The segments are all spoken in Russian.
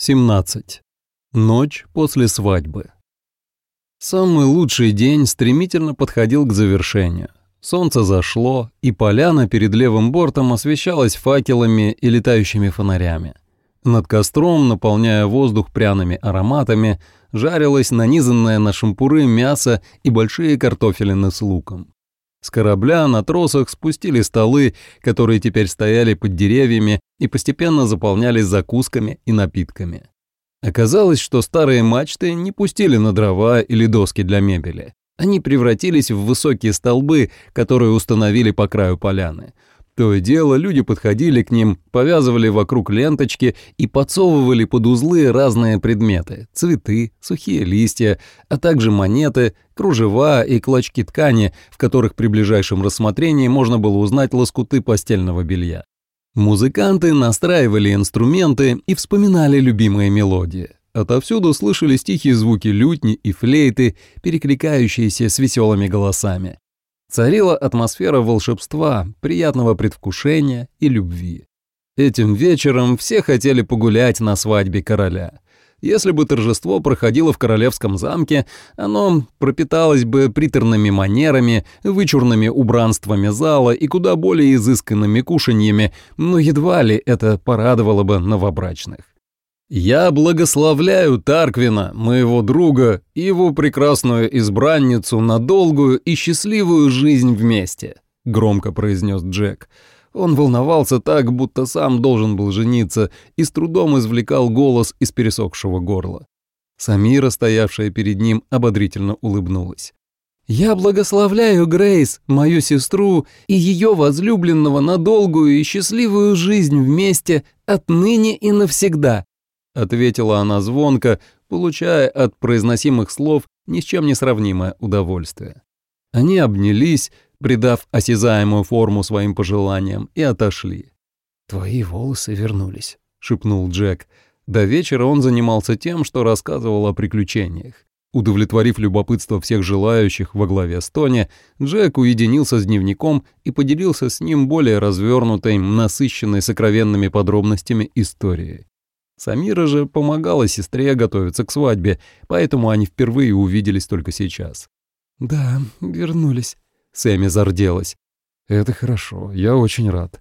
17. Ночь после свадьбы. Самый лучший день стремительно подходил к завершению. Солнце зашло, и поляна перед левым бортом освещалась факелами и летающими фонарями. Над костром, наполняя воздух пряными ароматами, жарилось нанизанное на шампуры мясо и большие картофелины с луком. С корабля на тросах спустили столы, которые теперь стояли под деревьями и постепенно заполнялись закусками и напитками. Оказалось, что старые мачты не пустили на дрова или доски для мебели. Они превратились в высокие столбы, которые установили по краю поляны — то и дело люди подходили к ним, повязывали вокруг ленточки и подсовывали под узлы разные предметы – цветы, сухие листья, а также монеты, кружева и клочки ткани, в которых при ближайшем рассмотрении можно было узнать лоскуты постельного белья. Музыканты настраивали инструменты и вспоминали любимые мелодии. Отовсюду слышались тихие звуки лютни и флейты, перекликающиеся с веселыми голосами. Царила атмосфера волшебства, приятного предвкушения и любви. Этим вечером все хотели погулять на свадьбе короля. Если бы торжество проходило в королевском замке, оно пропиталось бы приторными манерами, вычурными убранствами зала и куда более изысканными кушаньями, но едва ли это порадовало бы новобрачных. «Я благословляю Тарквина, моего друга, и его прекрасную избранницу на долгую и счастливую жизнь вместе», — громко произнес Джек. Он волновался так, будто сам должен был жениться, и с трудом извлекал голос из пересохшего горла. Самира, стоявшая перед ним, ободрительно улыбнулась. «Я благословляю Грейс, мою сестру, и ее возлюбленного на долгую и счастливую жизнь вместе отныне и навсегда», ответила она звонко, получая от произносимых слов ни с чем не сравнимое удовольствие. Они обнялись, придав осязаемую форму своим пожеланиям, и отошли. «Твои волосы вернулись», — шепнул Джек. До вечера он занимался тем, что рассказывал о приключениях. Удовлетворив любопытство всех желающих во главе с Тони, Джек уединился с дневником и поделился с ним более развернутой, насыщенной сокровенными подробностями историей. Самира же помогала сестре готовиться к свадьбе, поэтому они впервые увиделись только сейчас. «Да, вернулись», — Сэмми зарделась. «Это хорошо, я очень рад».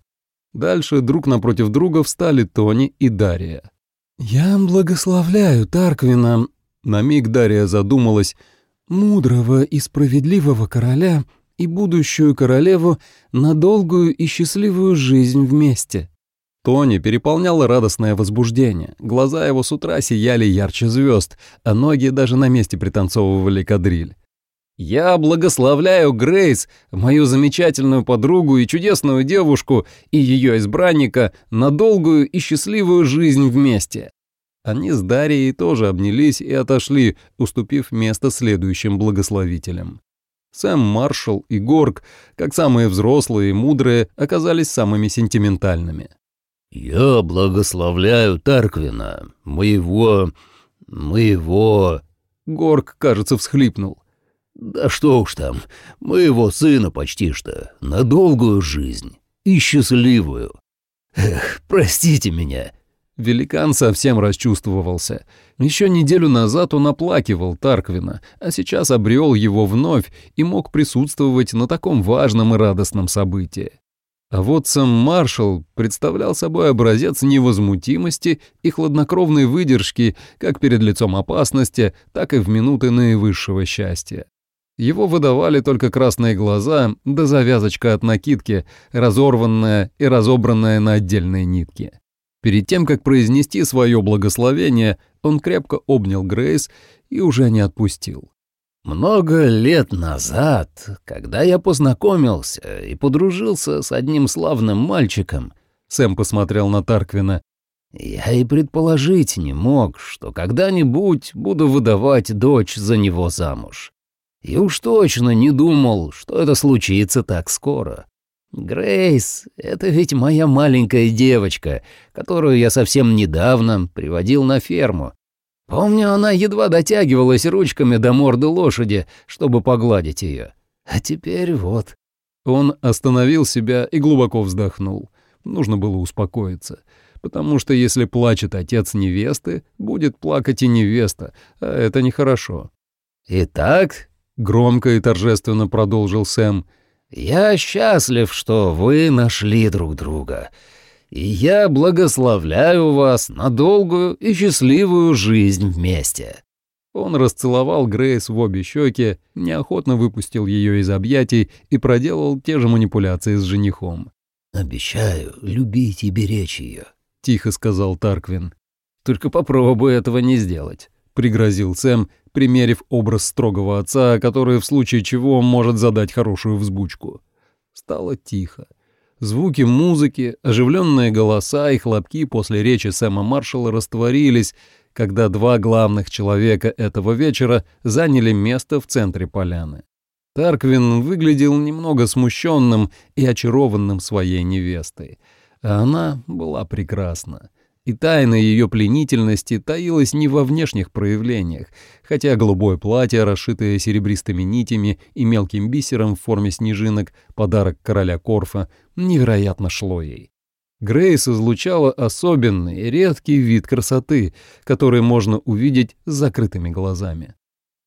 Дальше друг напротив друга встали Тони и Дарья. «Я благословляю Тарквина», — на миг Дарья задумалась, «мудрого и справедливого короля и будущую королеву на долгую и счастливую жизнь вместе». Тони переполняло радостное возбуждение. Глаза его с утра сияли ярче звезд, а ноги даже на месте пританцовывали кадриль. «Я благословляю Грейс, мою замечательную подругу и чудесную девушку, и ее избранника на долгую и счастливую жизнь вместе». Они с Дарьей тоже обнялись и отошли, уступив место следующим благословителям. Сэм Маршалл и Горг, как самые взрослые и мудрые, оказались самыми сентиментальными. «Я благословляю Тарквина, моего... моего...» Горг, кажется, всхлипнул. «Да что уж там, моего сына почти что, на долгую жизнь и счастливую. Эх, простите меня». Великан совсем расчувствовался. Еще неделю назад он оплакивал Тарквина, а сейчас обрел его вновь и мог присутствовать на таком важном и радостном событии. А вот сам маршал представлял собой образец невозмутимости и хладнокровной выдержки как перед лицом опасности, так и в минуты наивысшего счастья. Его выдавали только красные глаза да завязочка от накидки, разорванная и разобранная на отдельные нитки. Перед тем, как произнести свое благословение, он крепко обнял Грейс и уже не отпустил. Много лет назад, когда я познакомился и подружился с одним славным мальчиком, Сэм посмотрел на Тарквина, я и предположить не мог, что когда-нибудь буду выдавать дочь за него замуж. И уж точно не думал, что это случится так скоро. Грейс — это ведь моя маленькая девочка, которую я совсем недавно приводил на ферму, Помню, она едва дотягивалась ручками до морды лошади, чтобы погладить ее. А теперь вот. Он остановил себя и глубоко вздохнул. Нужно было успокоиться. потому что если плачет отец невесты, будет плакать и невеста, а это нехорошо. «Итак», — громко и торжественно продолжил Сэм, — «я счастлив, что вы нашли друг друга, и я благословляю вас на долгую и счастливую жизнь вместе». Он расцеловал Грейс в обе щеки, неохотно выпустил ее из объятий и проделал те же манипуляции с женихом. «Обещаю любить и беречь ее», — тихо сказал Тарквин. «Только попробуй этого не сделать», — пригрозил Сэм, примерив образ строгого отца, который в случае чего может задать хорошую взбучку. Стало тихо. Звуки музыки, оживленные голоса и хлопки после речи Сэма Маршалла растворились, когда два главных человека этого вечера заняли место в центре поляны. Тарквин выглядел немного смущенным и очарованным своей невестой, а она была прекрасна. И тайна ее пленительности таилась не во внешних проявлениях, хотя голубое платье, расшитое серебристыми нитями и мелким бисером в форме снежинок, подарок короля Корфа, невероятно шло ей. Грейс излучала особенный, редкий вид красоты, который можно увидеть с закрытыми глазами.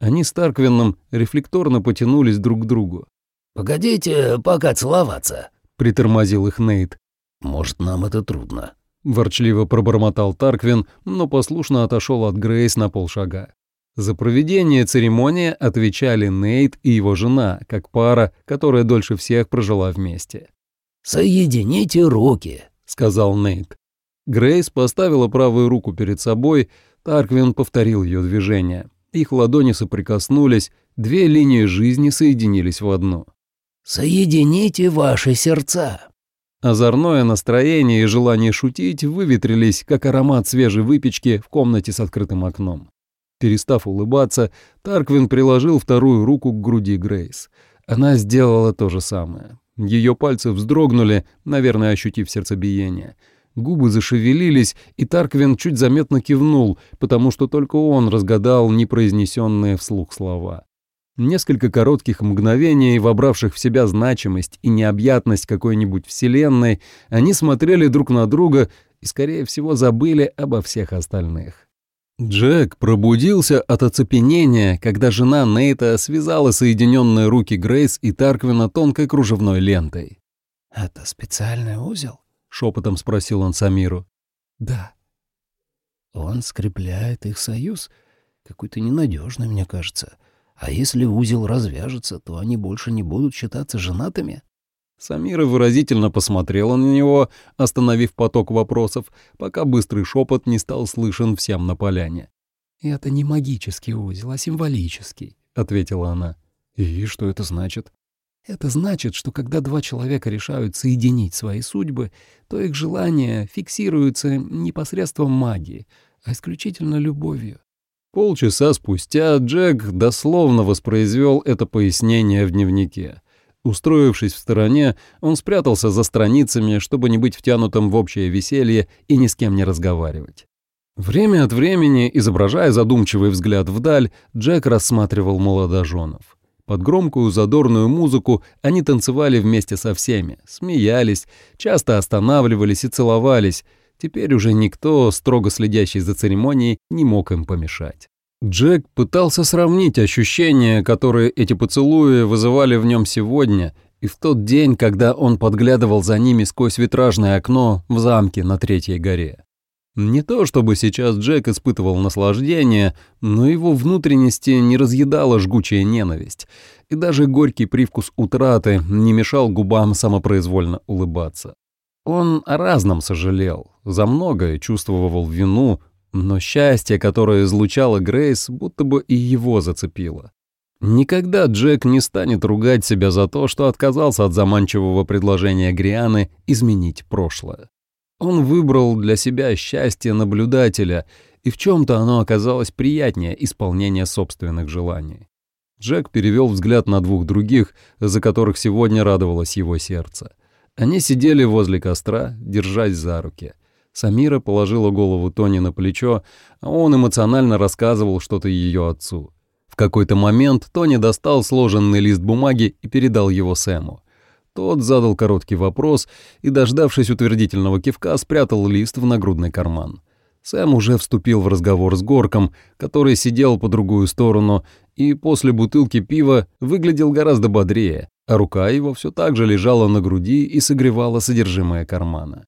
Они с Тарквином рефлекторно потянулись друг к другу. «Погодите пока целоваться», — притормозил их Нейт. «Может, нам это трудно». Ворчливо пробормотал Тарквин, но послушно отошел от Грейс на полшага. За проведение церемонии отвечали Нейт и его жена, как пара, которая дольше всех прожила вместе. «Соедините руки», сказал Нейт. Грейс поставила правую руку перед собой, Тарквин повторил ее движение. Их ладони соприкоснулись, две линии жизни соединились в одну. «Соедините ваши сердца». Озорное настроение и желание шутить выветрились, как аромат свежей выпечки в комнате с открытым окном. Перестав улыбаться, Тарквин приложил вторую руку к груди Грейс. Она сделала то же самое. Ее пальцы вздрогнули, наверное, ощутив сердцебиение. Губы зашевелились, и Тарквин чуть заметно кивнул, потому что только он разгадал непроизнесенные вслух слова. Несколько коротких мгновений, вобравших в себя значимость и необъятность какой-нибудь вселенной, они смотрели друг на друга и, скорее всего, забыли обо всех остальных. Джек пробудился от оцепенения, когда жена Нейта связала соединенные руки Грейс и Тарквина тонкой кружевной лентой. «Это специальный узел?» — шепотом спросил он Самиру. «Да». «Он скрепляет их союз? Какой-то ненадежный, мне кажется. А если узел развяжется, то они больше не будут считаться женатыми?» Самира выразительно посмотрела на него, остановив поток вопросов, пока быстрый шепот не стал слышен всем на поляне. «Это не магический узел, а символический», — ответила она. «И что это значит?» «Это значит, что когда два человека решают соединить свои судьбы, то их желания фиксируются не посредством магии, а исключительно любовью». Полчаса спустя Джек дословно воспроизвел это пояснение в дневнике — Устроившись в стороне, он спрятался за страницами, чтобы не быть втянутым в общее веселье и ни с кем не разговаривать. Время от времени, изображая задумчивый взгляд вдаль, Джек рассматривал молодоженов. Под громкую задорную музыку они танцевали вместе со всеми, смеялись, часто останавливались и целовались. Теперь уже никто, строго следящий за церемонией, не мог им помешать. Джек пытался сравнить ощущения, которые эти поцелуи вызывали в нем сегодня, и в тот день, когда он подглядывал за ними сквозь витражное окно в замке на Третьей горе. Не то чтобы сейчас Джек испытывал наслаждение, но его внутренности не разъедала жгучая ненависть, и даже горький привкус утраты не мешал губам самопроизвольно улыбаться. Он о разном сожалел, за многое чувствовал вину, но счастье, которое излучала Грейс, будто бы и его зацепило. Никогда Джек не станет ругать себя за то, что отказался от заманчивого предложения Грианы изменить прошлое. Он выбрал для себя счастье наблюдателя, и в чем-то оно оказалось приятнее исполнения собственных желаний. Джек перевел взгляд на двух других, за которых сегодня радовалось его сердце. Они сидели возле костра, держась за руки. Самира положила голову Тони на плечо, а он эмоционально рассказывал что-то ее отцу. В какой-то момент Тони достал сложенный лист бумаги и передал его Сэму. Тот задал короткий вопрос и, дождавшись утвердительного кивка, спрятал лист в нагрудный карман. Сэм уже вступил в разговор с Горком, который сидел по другую сторону и после бутылки пива выглядел гораздо бодрее, а рука его все так же лежала на груди и согревала содержимое кармана.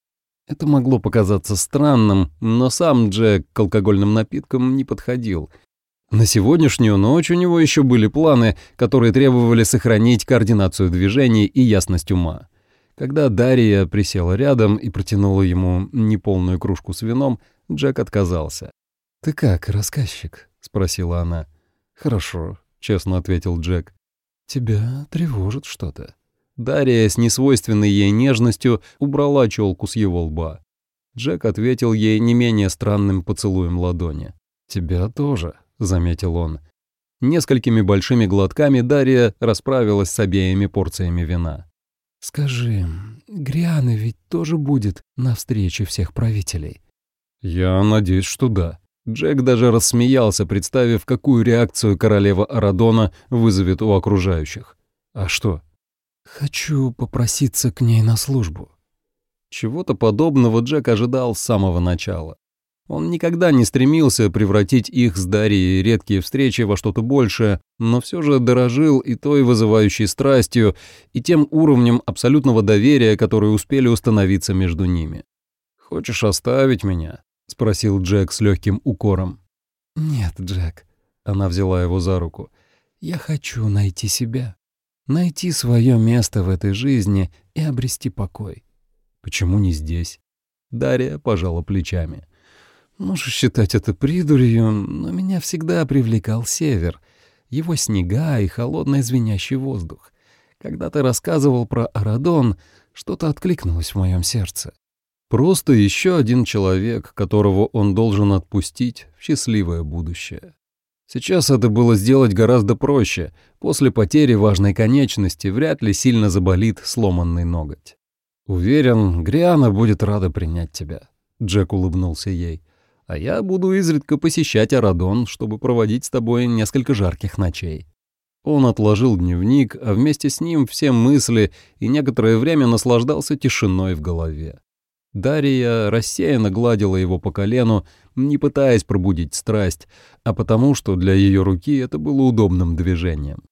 Это могло показаться странным, но сам Джек к алкогольным напиткам не подходил. На сегодняшнюю ночь у него еще были планы, которые требовали сохранить координацию движений и ясность ума. Когда Дарья присела рядом и протянула ему неполную кружку с вином, Джек отказался. «Ты как, рассказчик?» — спросила она. «Хорошо», — честно ответил Джек. «Тебя тревожит что-то?» Дарья с несвойственной ей нежностью убрала челку с его лба. Джек ответил ей не менее странным поцелуем ладони. «Тебя тоже», — заметил он. Несколькими большими глотками Дарья расправилась с обеими порциями вина. «Скажи, Гриана ведь тоже будет на встрече всех правителей?» «Я надеюсь, что да». Джек даже рассмеялся, представив, какую реакцию королева Арадона вызовет у окружающих. «А что?» «Хочу попроситься к ней на службу». Чего-то подобного Джек ожидал с самого начала. Он никогда не стремился превратить их с Дарьей редкие встречи во что-то большее, но все же дорожил и той вызывающей страстью, и тем уровнем абсолютного доверия, которые успели установиться между ними. «Хочешь оставить меня?» — спросил Джек с легким укором. «Нет, Джек», — она взяла его за руку, — «я хочу найти себя, найти свое место в этой жизни и обрести покой». «Почему не здесь?» Дарья пожала плечами. «Можешь считать это придурью, но меня всегда привлекал север, его снега и холодный звенящий воздух. Когда ты рассказывал про Арадон, что-то откликнулось в моем сердце. Просто еще один человек, которого он должен отпустить в счастливое будущее. Сейчас это было сделать гораздо проще. После потери важной конечности вряд ли сильно заболит сломанный ноготь. «Уверен, Гриана будет рада принять тебя», — Джек улыбнулся ей. «А я буду изредка посещать Арадон, чтобы проводить с тобой несколько жарких ночей». Он отложил дневник, а вместе с ним все мысли и некоторое время наслаждался тишиной в голове. Дарья рассеянно гладила его по колену, не пытаясь пробудить страсть, а потому что для ее руки это было удобным движением.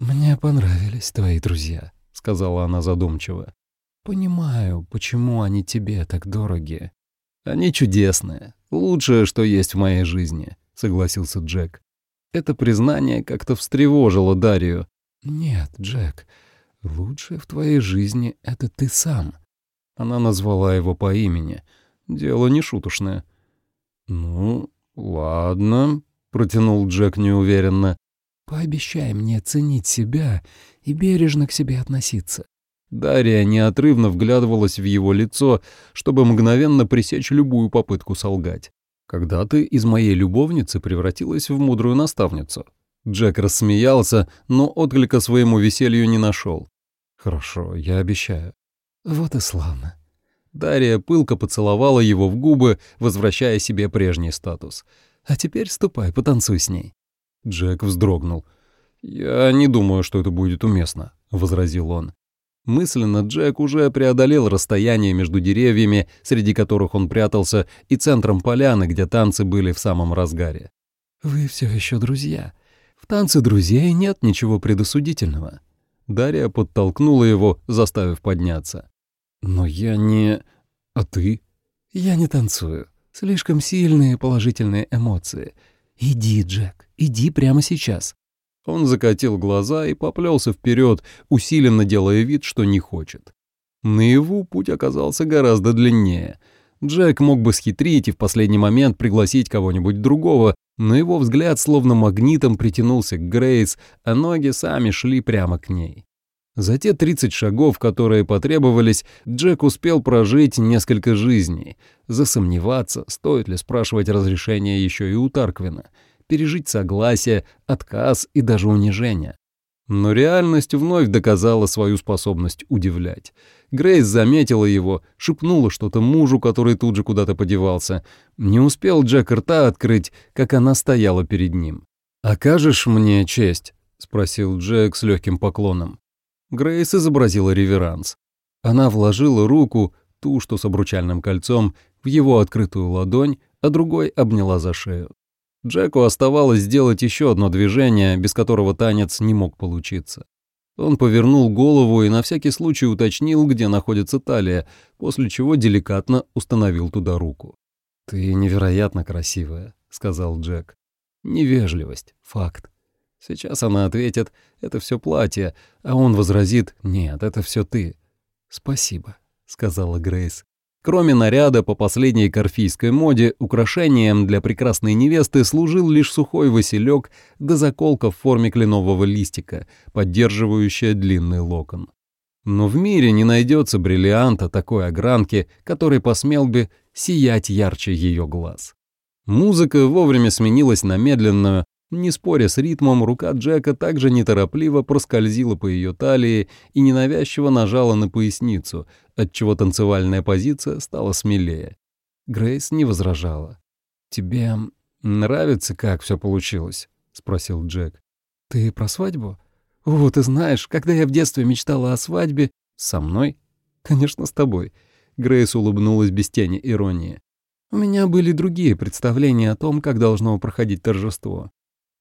«Мне понравились твои друзья», — сказала она задумчиво. «Понимаю, почему они тебе так дороги». «Они чудесные, лучшее, что есть в моей жизни», — согласился Джек. Это признание как-то встревожило Дарью. «Нет, Джек, лучшее в твоей жизни — это ты сам», она назвала его по имени. Дело не шуточное. «Ну, ладно», — протянул Джек неуверенно. «Пообещай мне ценить себя и бережно к себе относиться». Дарья неотрывно вглядывалась в его лицо, чтобы мгновенно пресечь любую попытку солгать. «Когда ты из моей любовницы превратилась в мудрую наставницу?» Джек рассмеялся, но отклика своему веселью не нашел. «Хорошо, я обещаю». Вот и славно. Дарья пылко поцеловала его в губы, возвращая себе прежний статус. «А теперь ступай, потанцуй с ней». Джек вздрогнул. «Я не думаю, что это будет уместно», — возразил он. Мысленно Джек уже преодолел расстояние между деревьями, среди которых он прятался, и центром поляны, где танцы были в самом разгаре. «Вы все еще друзья. В танце друзей нет ничего предосудительного». Дарья подтолкнула его, заставив подняться. «Но я не... А ты?» «Я не танцую. Слишком сильные положительные эмоции. Иди, Джек, иди прямо сейчас». Он закатил глаза и поплелся вперед, усиленно делая вид, что не хочет. Наяву путь оказался гораздо длиннее. Джек мог бы схитрить и в последний момент пригласить кого-нибудь другого, но его взгляд словно магнитом притянулся к Грейс, а ноги сами шли прямо к ней. За те 30 шагов, которые потребовались, Джек успел прожить несколько жизней, засомневаться, стоит ли спрашивать разрешения еще и у Тарквина, пережить согласие, отказ и даже унижение. Но реальность вновь доказала свою способность удивлять. Грейс заметила его, шепнула что-то мужу, который тут же куда-то подевался. Не успел Джек рта открыть, как она стояла перед ним. «Окажешь мне честь?» — спросил Джек с легким поклоном. Грейс изобразила реверанс. Она вложила руку, ту, что с обручальным кольцом, в его открытую ладонь, а другой обняла за шею. Джеку оставалось сделать еще одно движение, без которого танец не мог получиться. Он повернул голову и на всякий случай уточнил, где находится талия, после чего деликатно установил туда руку. «Ты невероятно красивая», — сказал Джек. «Невежливость, факт. Сейчас она ответит, это все платье, а он возразит, нет, это все ты. «Спасибо», — сказала Грейс. Кроме наряда по последней корфийской моде, украшением для прекрасной невесты служил лишь сухой василек да заколка в форме кленового листика, поддерживающая длинный локон. Но в мире не найдется бриллианта такой огранки, который посмел бы сиять ярче ее глаз. Музыка вовремя сменилась на медленную, не споря с ритмом, рука Джека также неторопливо проскользила по ее талии и ненавязчиво нажала на поясницу, отчего танцевальная позиция стала смелее. Грейс не возражала. «Тебе нравится, как все получилось?» — спросил Джек. «Ты про свадьбу? О, ты знаешь, когда я в детстве мечтала о свадьбе... Со мной? Конечно, с тобой». Грейс улыбнулась без тени иронии. «У меня были другие представления о том, как должно проходить торжество.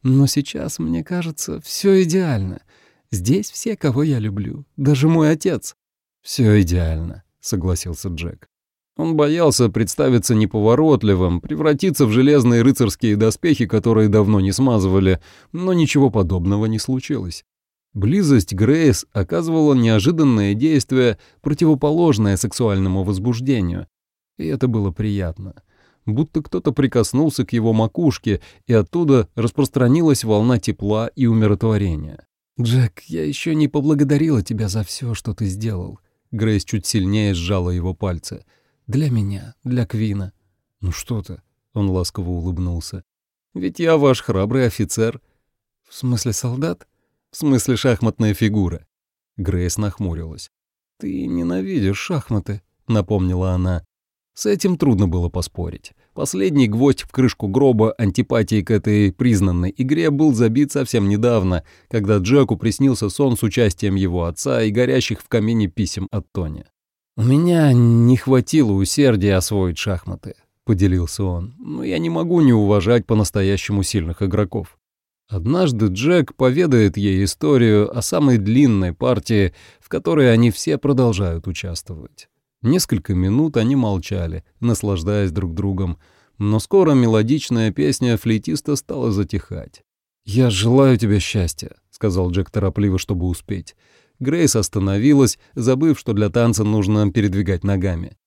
Но сейчас, мне кажется, все идеально. Здесь все, кого я люблю, даже мой отец. Все идеально, согласился Джек. Он боялся представиться неповоротливым, превратиться в железные рыцарские доспехи, которые давно не смазывали, но ничего подобного не случилось. Близость Грейс оказывала неожиданное действие, противоположное сексуальному возбуждению, и это было приятно будто кто-то прикоснулся к его макушке, и оттуда распространилась волна тепла и умиротворения. «Джек, я еще не поблагодарила тебя за все, что ты сделал». Грейс чуть сильнее сжала его пальцы. «Для меня, для Квина». «Ну что ты?» — он ласково улыбнулся. «Ведь я ваш храбрый офицер». «В смысле солдат?» «В смысле шахматная фигура». Грейс нахмурилась. «Ты ненавидишь шахматы», — напомнила она. С этим трудно было поспорить. Последний гвоздь в крышку гроба антипатии к этой признанной игре был забит совсем недавно, когда Джеку приснился сон с участием его отца и горящих в камине писем от Тони. «У меня не хватило усердия освоить шахматы», — поделился он, «но я не могу не уважать по-настоящему сильных игроков». Однажды Джек поведает ей историю о самой длинной партии, в которой они все продолжают участвовать. Несколько минут они молчали, наслаждаясь друг другом, но скоро мелодичная песня флейтиста стала затихать. «Я желаю тебе счастья», — сказал Джек торопливо, чтобы успеть. Грейс остановилась, забыв, что для танца нужно передвигать ногами.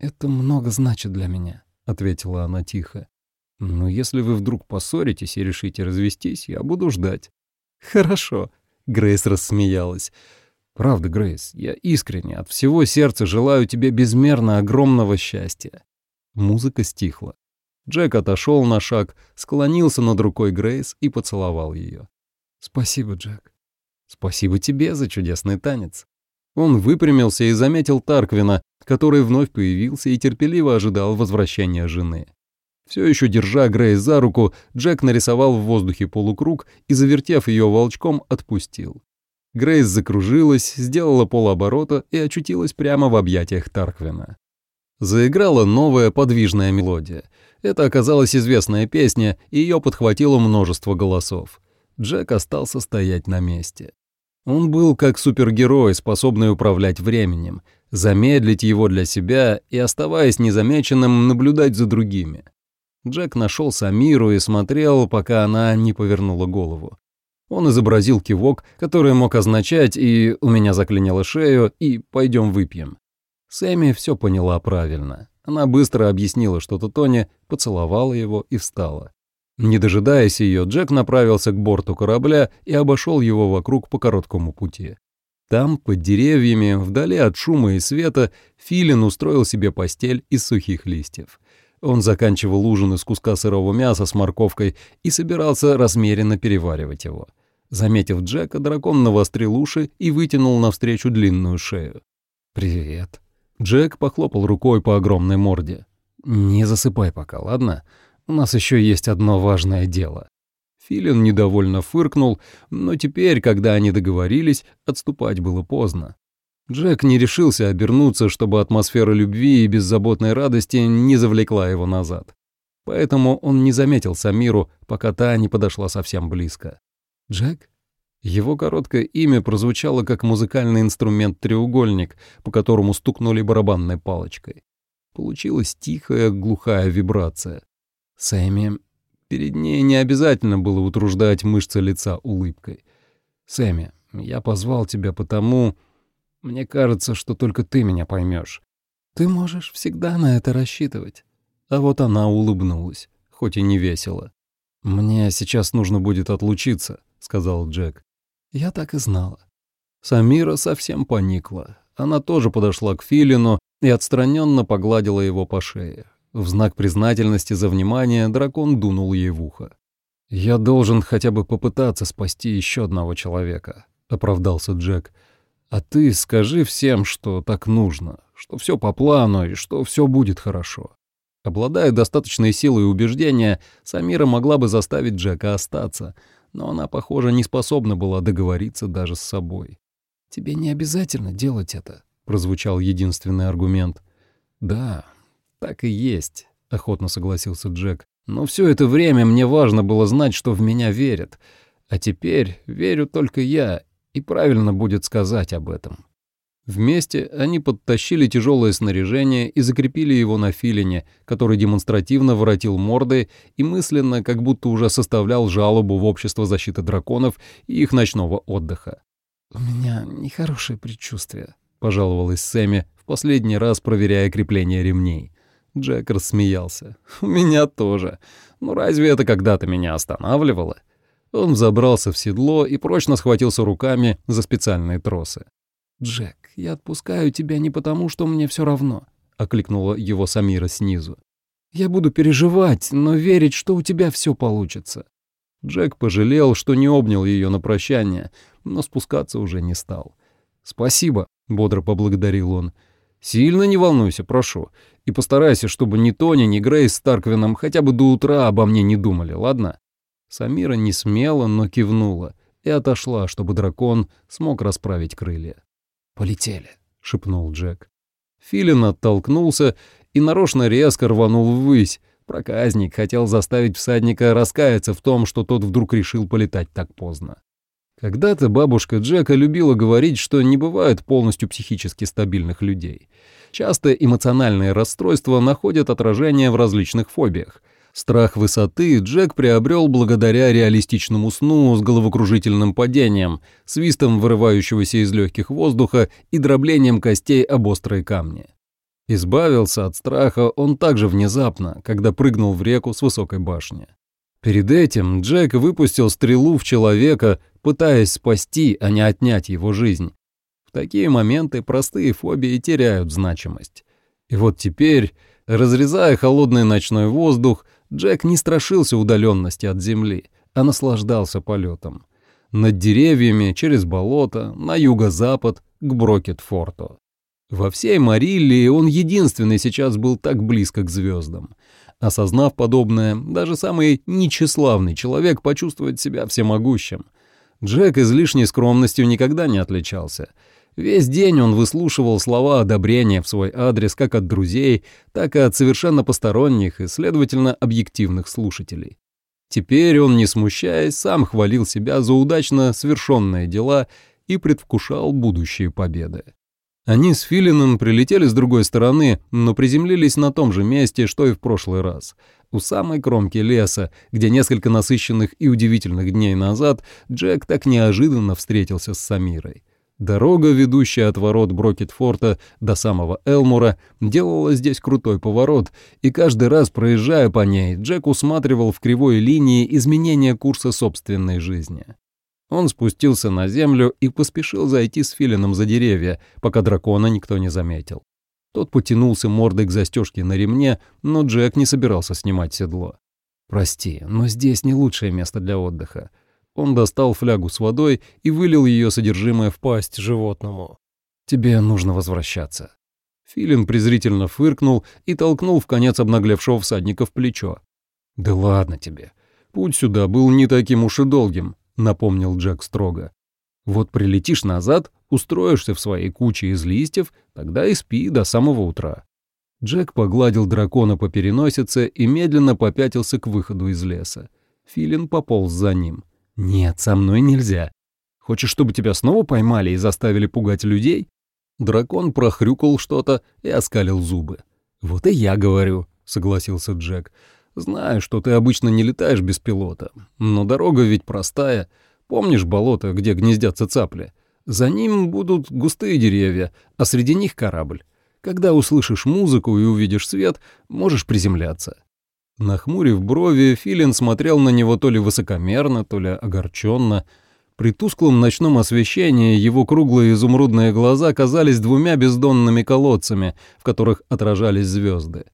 «Это много значит для меня», — ответила она тихо. «Но если вы вдруг поссоритесь и решите развестись, я буду ждать». «Хорошо», — Грейс рассмеялась. Правда, Грейс, я искренне от всего сердца желаю тебе безмерно огромного счастья. Музыка стихла. Джек отошел на шаг, склонился над рукой Грейс и поцеловал ее. «Спасибо, Джек. Спасибо тебе за чудесный танец». Он выпрямился и заметил Тарквина, который вновь появился и терпеливо ожидал возвращения жены. Все еще держа Грейс за руку, Джек нарисовал в воздухе полукруг и, завертев ее волчком, отпустил. Грейс закружилась, сделала полоборота и очутилась прямо в объятиях Тарквина. Заиграла новая подвижная мелодия. Это оказалась известная песня, и ее подхватило множество голосов. Джек остался стоять на месте. Он был как супергерой, способный управлять временем, замедлить его для себя и, оставаясь незамеченным, наблюдать за другими. Джек нашел Самиру и смотрел, пока она не повернула голову. Он изобразил кивок, который мог означать и «у меня заклинило шею» и «пойдем выпьем». Сэмми все поняла правильно. Она быстро объяснила что-то Тони, поцеловала его и встала. Не дожидаясь ее, Джек направился к борту корабля и обошел его вокруг по короткому пути. Там, под деревьями, вдали от шума и света, Филин устроил себе постель из сухих листьев. Он заканчивал ужин из куска сырого мяса с морковкой и собирался размеренно переваривать его. Заметив Джека, дракон навострил уши и вытянул навстречу длинную шею. «Привет». Джек похлопал рукой по огромной морде. «Не засыпай пока, ладно? У нас еще есть одно важное дело». Филин недовольно фыркнул, но теперь, когда они договорились, отступать было поздно. Джек не решился обернуться, чтобы атмосфера любви и беззаботной радости не завлекла его назад. Поэтому он не заметил Самиру, пока та не подошла совсем близко. «Джек?» Его короткое имя прозвучало как музыкальный инструмент треугольник, по которому стукнули барабанной палочкой. Получилась тихая, глухая вибрация. Сэмми... Перед ней не обязательно было утруждать мышцы лица улыбкой. «Сэмми, я позвал тебя потому...» Мне кажется, что только ты меня поймешь. Ты можешь всегда на это рассчитывать. А вот она улыбнулась, хоть и не весело. «Мне сейчас нужно будет отлучиться», — сказал Джек. «Я так и знала». Самира совсем поникла. Она тоже подошла к Филину и отстраненно погладила его по шее. В знак признательности за внимание дракон дунул ей в ухо. «Я должен хотя бы попытаться спасти еще одного человека», — оправдался Джек. А ты скажи всем, что так нужно, что все по плану и что все будет хорошо. Обладая достаточной силой убеждения, Самира могла бы заставить Джека остаться, но она, похоже, не способна была договориться даже с собой. «Тебе не обязательно делать это», — прозвучал единственный аргумент. «Да, так и есть», — охотно согласился Джек. «Но все это время мне важно было знать, что в меня верят. А теперь верю только я, и правильно будет сказать об этом. Вместе они подтащили тяжелое снаряжение и закрепили его на филине, который демонстративно воротил морды и мысленно как будто уже составлял жалобу в общество защиты драконов и их ночного отдыха. «У меня нехорошее предчувствие», — пожаловалась Сэмми, в последний раз проверяя крепление ремней. Джек рассмеялся. «У меня тоже. Ну разве это когда-то меня останавливало?» Он взобрался в седло и прочно схватился руками за специальные тросы. «Джек, я отпускаю тебя не потому, что мне все равно», — окликнула его Самира снизу. «Я буду переживать, но верить, что у тебя все получится». Джек пожалел, что не обнял ее на прощание, но спускаться уже не стал. «Спасибо», — бодро поблагодарил он. «Сильно не волнуйся, прошу, и постарайся, чтобы ни Тони, ни Грейс с Тарквином хотя бы до утра обо мне не думали, ладно?» Самира не смела, но кивнула и отошла, чтобы дракон смог расправить крылья. «Полетели», — шепнул Джек. Филин оттолкнулся и нарочно резко рванул ввысь. Проказник хотел заставить всадника раскаяться в том, что тот вдруг решил полетать так поздно. Когда-то бабушка Джека любила говорить, что не бывает полностью психически стабильных людей. Часто эмоциональные расстройства находят отражение в различных фобиях — Страх высоты Джек приобрел благодаря реалистичному сну с головокружительным падением, свистом вырывающегося из легких воздуха и дроблением костей об острые камни. Избавился от страха он также внезапно, когда прыгнул в реку с высокой башни. Перед этим Джек выпустил стрелу в человека, пытаясь спасти, а не отнять его жизнь. В такие моменты простые фобии теряют значимость. И вот теперь, разрезая холодный ночной воздух, Джек не страшился удаленности от земли, а наслаждался полетом. Над деревьями, через болото, на юго-запад, к Брокет-форту. Во всей Мариллии он единственный сейчас был так близко к звездам. Осознав подобное, даже самый нечеславный человек почувствует себя всемогущим. Джек излишней скромностью никогда не отличался — Весь день он выслушивал слова одобрения в свой адрес как от друзей, так и от совершенно посторонних и, следовательно, объективных слушателей. Теперь он, не смущаясь, сам хвалил себя за удачно совершенные дела и предвкушал будущие победы. Они с Филином прилетели с другой стороны, но приземлились на том же месте, что и в прошлый раз, у самой кромки леса, где несколько насыщенных и удивительных дней назад Джек так неожиданно встретился с Самирой. Дорога, ведущая от ворот Брокетфорта до самого Элмура, делала здесь крутой поворот, и каждый раз, проезжая по ней, Джек усматривал в кривой линии изменения курса собственной жизни. Он спустился на землю и поспешил зайти с филином за деревья, пока дракона никто не заметил. Тот потянулся мордой к застежке на ремне, но Джек не собирался снимать седло. «Прости, но здесь не лучшее место для отдыха. Он достал флягу с водой и вылил ее содержимое в пасть животному. «Тебе нужно возвращаться». Филин презрительно фыркнул и толкнул в конец обнаглевшего всадника в плечо. «Да ладно тебе. «Путь сюда был не таким уж и долгим», — напомнил Джек строго. «Вот прилетишь назад, устроишься в своей куче из листьев, тогда и спи до самого утра». Джек погладил дракона по переносице и медленно попятился к выходу из леса. Филин пополз за ним. «Нет, со мной нельзя. Хочешь, чтобы тебя снова поймали и заставили пугать людей?» Дракон прохрюкал что-то и оскалил зубы. «Вот и я говорю», — согласился Джек. «Знаю, что ты обычно не летаешь без пилота, но дорога ведь простая. Помнишь болото, где гнездятся цапли? За ним будут густые деревья, а среди них корабль. Когда услышишь музыку и увидишь свет, можешь приземляться. Нахмурив брови, Филин смотрел на него то ли высокомерно, то ли огорченно. При тусклом ночном освещении его круглые изумрудные глаза казались двумя бездонными колодцами, в которых отражались звезды.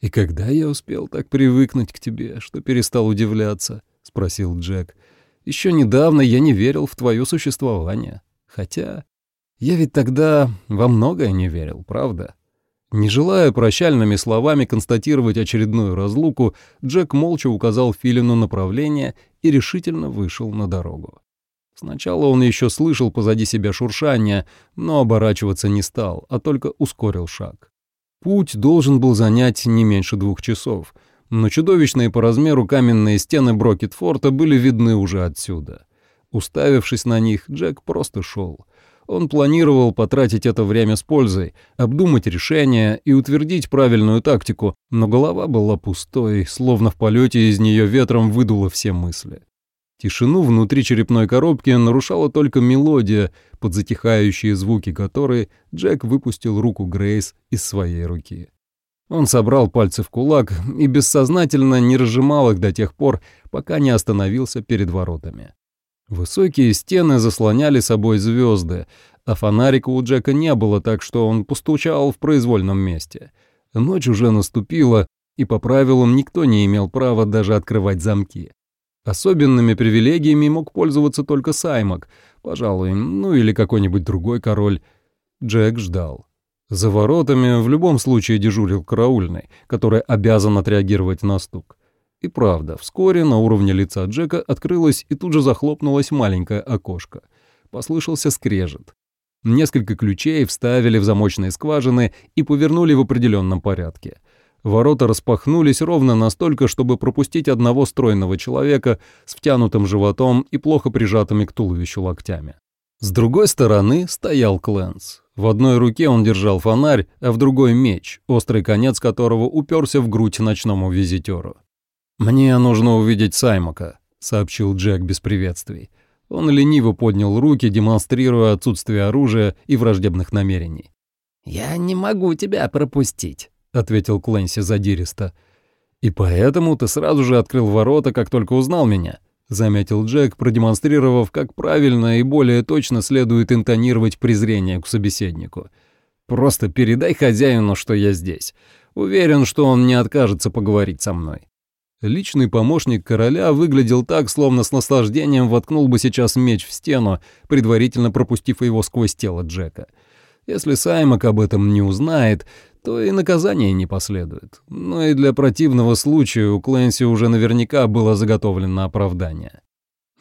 «И когда я успел так привыкнуть к тебе, что перестал удивляться?» — спросил Джек. «Еще недавно я не верил в твое существование. Хотя я ведь тогда во многое не верил, правда?» Не желая прощальными словами констатировать очередную разлуку, Джек молча указал Филину направление и решительно вышел на дорогу. Сначала он еще слышал позади себя шуршание, но оборачиваться не стал, а только ускорил шаг. Путь должен был занять не меньше двух часов, но чудовищные по размеру каменные стены Брокетфорта были видны уже отсюда. Уставившись на них, Джек просто шел. Он планировал потратить это время с пользой, обдумать решение и утвердить правильную тактику, но голова была пустой, словно в полете из нее ветром выдуло все мысли. Тишину внутри черепной коробки нарушала только мелодия, под затихающие звуки которой Джек выпустил руку Грейс из своей руки. Он собрал пальцы в кулак и бессознательно не разжимал их до тех пор, пока не остановился перед воротами. Высокие стены заслоняли собой звезды, а фонарика у Джека не было, так что он постучал в произвольном месте. Ночь уже наступила, и по правилам никто не имел права даже открывать замки. Особенными привилегиями мог пользоваться только Саймак, пожалуй, ну или какой-нибудь другой король. Джек ждал. За воротами в любом случае дежурил караульный, который обязан отреагировать на стук. И правда, вскоре на уровне лица Джека открылось и тут же захлопнулось маленькое окошко. Послышался скрежет. Несколько ключей вставили в замочные скважины и повернули в определенном порядке. Ворота распахнулись ровно настолько, чтобы пропустить одного стройного человека с втянутым животом и плохо прижатыми к туловищу локтями. С другой стороны стоял Кленс. В одной руке он держал фонарь, а в другой — меч, острый конец которого уперся в грудь ночному визитеру. «Мне нужно увидеть Саймака», — сообщил Джек без приветствий. Он лениво поднял руки, демонстрируя отсутствие оружия и враждебных намерений. «Я не могу тебя пропустить», — ответил Клэнси задиристо. «И поэтому ты сразу же открыл ворота, как только узнал меня», — заметил Джек, продемонстрировав, как правильно и более точно следует интонировать презрение к собеседнику. «Просто передай хозяину, что я здесь. Уверен, что он не откажется поговорить со мной». Личный помощник короля выглядел так, словно с наслаждением воткнул бы сейчас меч в стену, предварительно пропустив его сквозь тело Джека. Если Саймак об этом не узнает, то и наказание не последует. Но и для противного случая у Клэнси уже наверняка было заготовлено оправдание.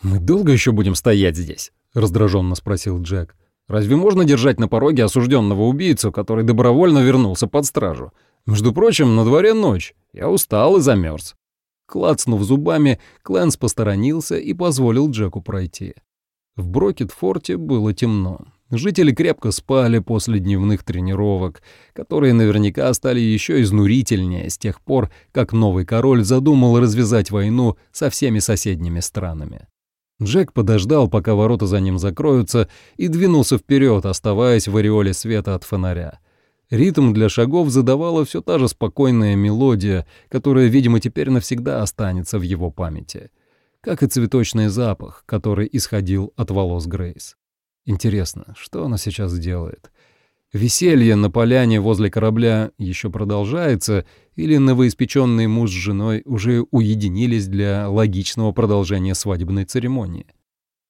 «Мы долго еще будем стоять здесь?» — раздраженно спросил Джек. «Разве можно держать на пороге осужденного убийцу, который добровольно вернулся под стражу? Между прочим, на дворе ночь. Я устал и замерз. Клацнув зубами, Клэнс посторонился и позволил Джеку пройти. В Брокет-форте было темно. Жители крепко спали после дневных тренировок, которые наверняка стали еще изнурительнее с тех пор, как новый король задумал развязать войну со всеми соседними странами. Джек подождал, пока ворота за ним закроются, и двинулся вперед, оставаясь в ореоле света от фонаря. Ритм для шагов задавала все та же спокойная мелодия, которая, видимо, теперь навсегда останется в его памяти. Как и цветочный запах, который исходил от волос Грейс. Интересно, что она сейчас делает? Веселье на поляне возле корабля еще продолжается, или новоиспеченный муж с женой уже уединились для логичного продолжения свадебной церемонии?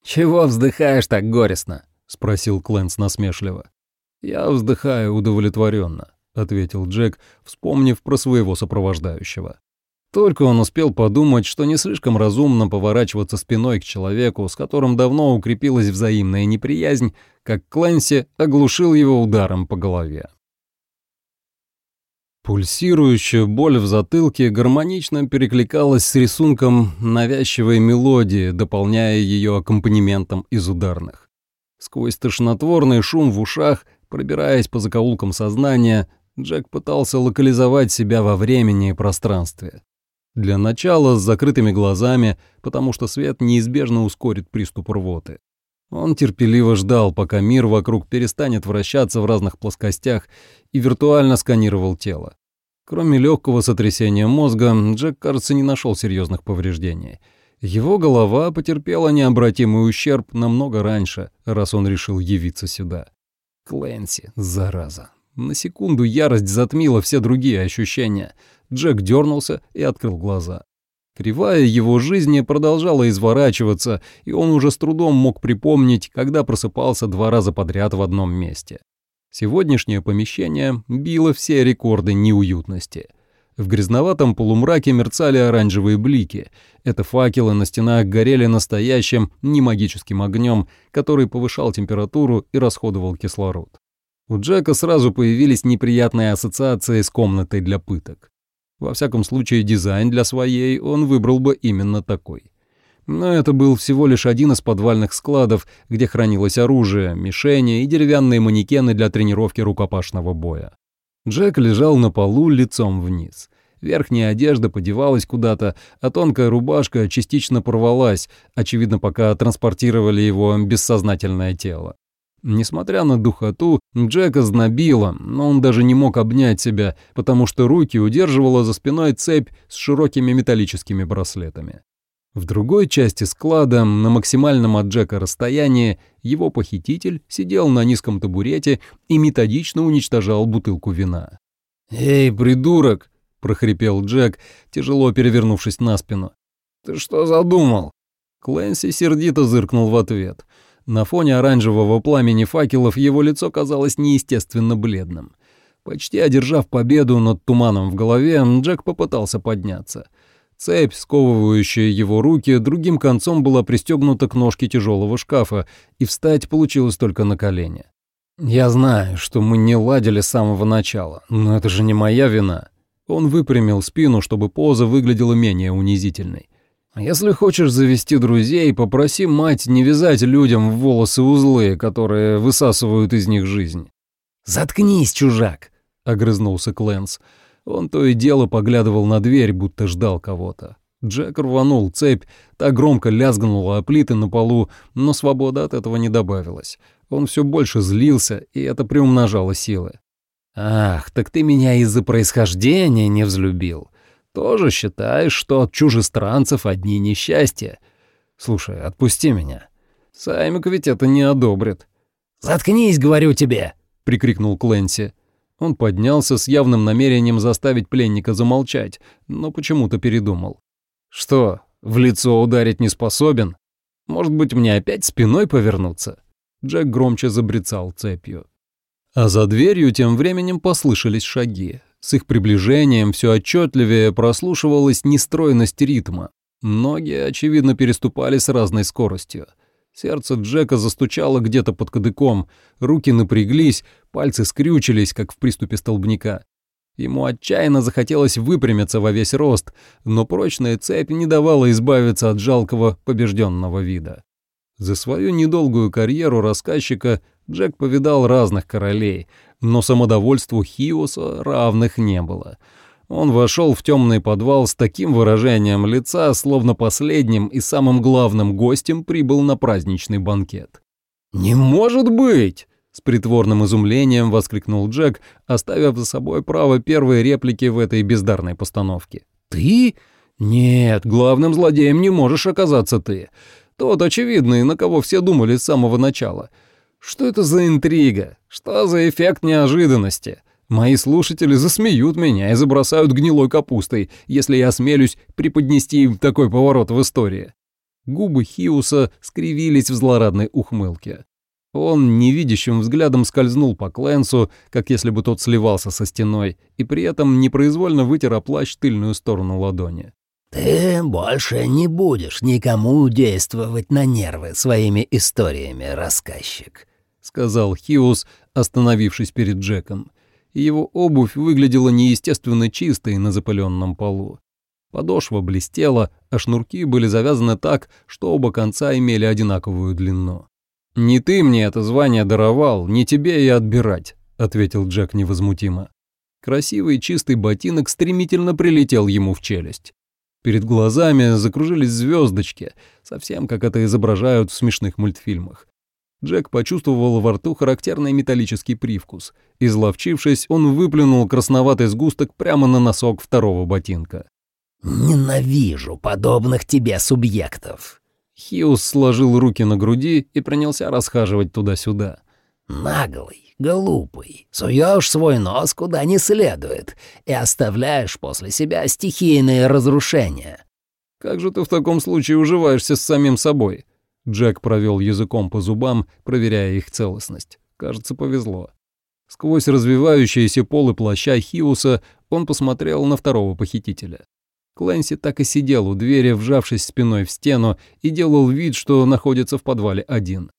«Чего вздыхаешь так горестно?» — спросил Клэнс насмешливо. «Я вздыхаю удовлетворенно», — ответил Джек, вспомнив про своего сопровождающего. Только он успел подумать, что не слишком разумно поворачиваться спиной к человеку, с которым давно укрепилась взаимная неприязнь, как Клэнси оглушил его ударом по голове. Пульсирующая боль в затылке гармонично перекликалась с рисунком навязчивой мелодии, дополняя ее аккомпанементом из ударных. Сквозь тошнотворный шум в ушах, пробираясь по закоулкам сознания, Джек пытался локализовать себя во времени и пространстве. Для начала с закрытыми глазами, потому что свет неизбежно ускорит приступ рвоты. Он терпеливо ждал, пока мир вокруг перестанет вращаться в разных плоскостях и виртуально сканировал тело. Кроме легкого сотрясения мозга, Джек, кажется, не нашел серьезных повреждений. Его голова потерпела необратимый ущерб намного раньше, раз он решил явиться сюда. Клэнси, зараза. На секунду ярость затмила все другие ощущения. Джек дернулся и открыл глаза. Кривая его жизни продолжала изворачиваться, и он уже с трудом мог припомнить, когда просыпался два раза подряд в одном месте. Сегодняшнее помещение било все рекорды неуютности. В грязноватом полумраке мерцали оранжевые блики. Это факелы на стенах горели настоящим, не магическим огнем, который повышал температуру и расходовал кислород. У Джека сразу появились неприятные ассоциации с комнатой для пыток. Во всяком случае, дизайн для своей он выбрал бы именно такой. Но это был всего лишь один из подвальных складов, где хранилось оружие, мишени и деревянные манекены для тренировки рукопашного боя. Джек лежал на полу лицом вниз. Верхняя одежда подевалась куда-то, а тонкая рубашка частично порвалась, очевидно, пока транспортировали его бессознательное тело. Несмотря на духоту, Джека знобило, но он даже не мог обнять себя, потому что руки удерживала за спиной цепь с широкими металлическими браслетами. В другой части склада, на максимальном от Джека расстоянии, его похититель сидел на низком табурете и методично уничтожал бутылку вина. «Эй, придурок!» — прохрипел Джек, тяжело перевернувшись на спину. «Ты что задумал?» Клэнси сердито зыркнул в ответ — на фоне оранжевого пламени факелов его лицо казалось неестественно бледным. Почти одержав победу над туманом в голове, Джек попытался подняться. Цепь, сковывающая его руки, другим концом была пристегнута к ножке тяжелого шкафа, и встать получилось только на колени. «Я знаю, что мы не ладили с самого начала, но это же не моя вина». Он выпрямил спину, чтобы поза выглядела менее унизительной. Если хочешь завести друзей, попроси мать не вязать людям в волосы узлы, которые высасывают из них жизнь. «Заткнись, чужак!» — огрызнулся Клэнс. Он то и дело поглядывал на дверь, будто ждал кого-то. Джек рванул цепь, так громко лязгнула о плиты на полу, но свобода от этого не добавилась. Он все больше злился, и это приумножало силы. «Ах, так ты меня из-за происхождения не взлюбил. Тоже считаешь, что от чужестранцев одни несчастья? Слушай, отпусти меня. Саймик ведь это не одобрит. «Заткнись, говорю тебе!» — прикрикнул Кленси. Он поднялся с явным намерением заставить пленника замолчать, но почему-то передумал. «Что, в лицо ударить не способен? Может быть, мне опять спиной повернуться?» Джек громче забрецал цепью. А за дверью тем временем послышались шаги. С их приближением все отчетливее прослушивалась нестройность ритма. Ноги, очевидно, переступали с разной скоростью. Сердце Джека застучало где-то под кадыком, руки напряглись, пальцы скрючились, как в приступе столбняка. Ему отчаянно захотелось выпрямиться во весь рост, но прочная цепь не давала избавиться от жалкого побежденного вида. За свою недолгую карьеру рассказчика Джек повидал разных королей, но самодовольству Хиоса равных не было. Он вошел в темный подвал с таким выражением лица, словно последним и самым главным гостем прибыл на праздничный банкет. «Не может быть!» — с притворным изумлением воскликнул Джек, оставив за собой право первой реплики в этой бездарной постановке. «Ты? Нет, главным злодеем не можешь оказаться ты. Тот очевидный, на кого все думали с самого начала. Что это за интрига? Что за эффект неожиданности? Мои слушатели засмеют меня и забросают гнилой капустой, если я осмелюсь преподнести им такой поворот в истории. Губы Хиуса скривились в злорадной ухмылке. Он невидящим взглядом скользнул по Клэнсу, как если бы тот сливался со стеной, и при этом непроизвольно вытер о тыльную сторону ладони. «Ты больше не будешь никому действовать на нервы своими историями, рассказчик», — сказал Хиус, остановившись перед Джеком. Его обувь выглядела неестественно чистой на запыленном полу. Подошва блестела, а шнурки были завязаны так, что оба конца имели одинаковую длину. «Не ты мне это звание даровал, не тебе и отбирать», — ответил Джек невозмутимо. Красивый чистый ботинок стремительно прилетел ему в челюсть. Перед глазами закружились звездочки, совсем как это изображают в смешных мультфильмах. Джек почувствовал во рту характерный металлический привкус. Изловчившись, он выплюнул красноватый сгусток прямо на носок второго ботинка. «Ненавижу подобных тебе субъектов!» Хиус сложил руки на груди и принялся расхаживать туда-сюда. «Наглый, глупый, суешь свой нос куда не следует и оставляешь после себя стихийные разрушения». «Как же ты в таком случае уживаешься с самим собой?» Джек провел языком по зубам, проверяя их целостность. Кажется, повезло. Сквозь развивающиеся полы плаща Хиуса он посмотрел на второго похитителя. Клэнси так и сидел у двери, вжавшись спиной в стену, и делал вид, что находится в подвале один.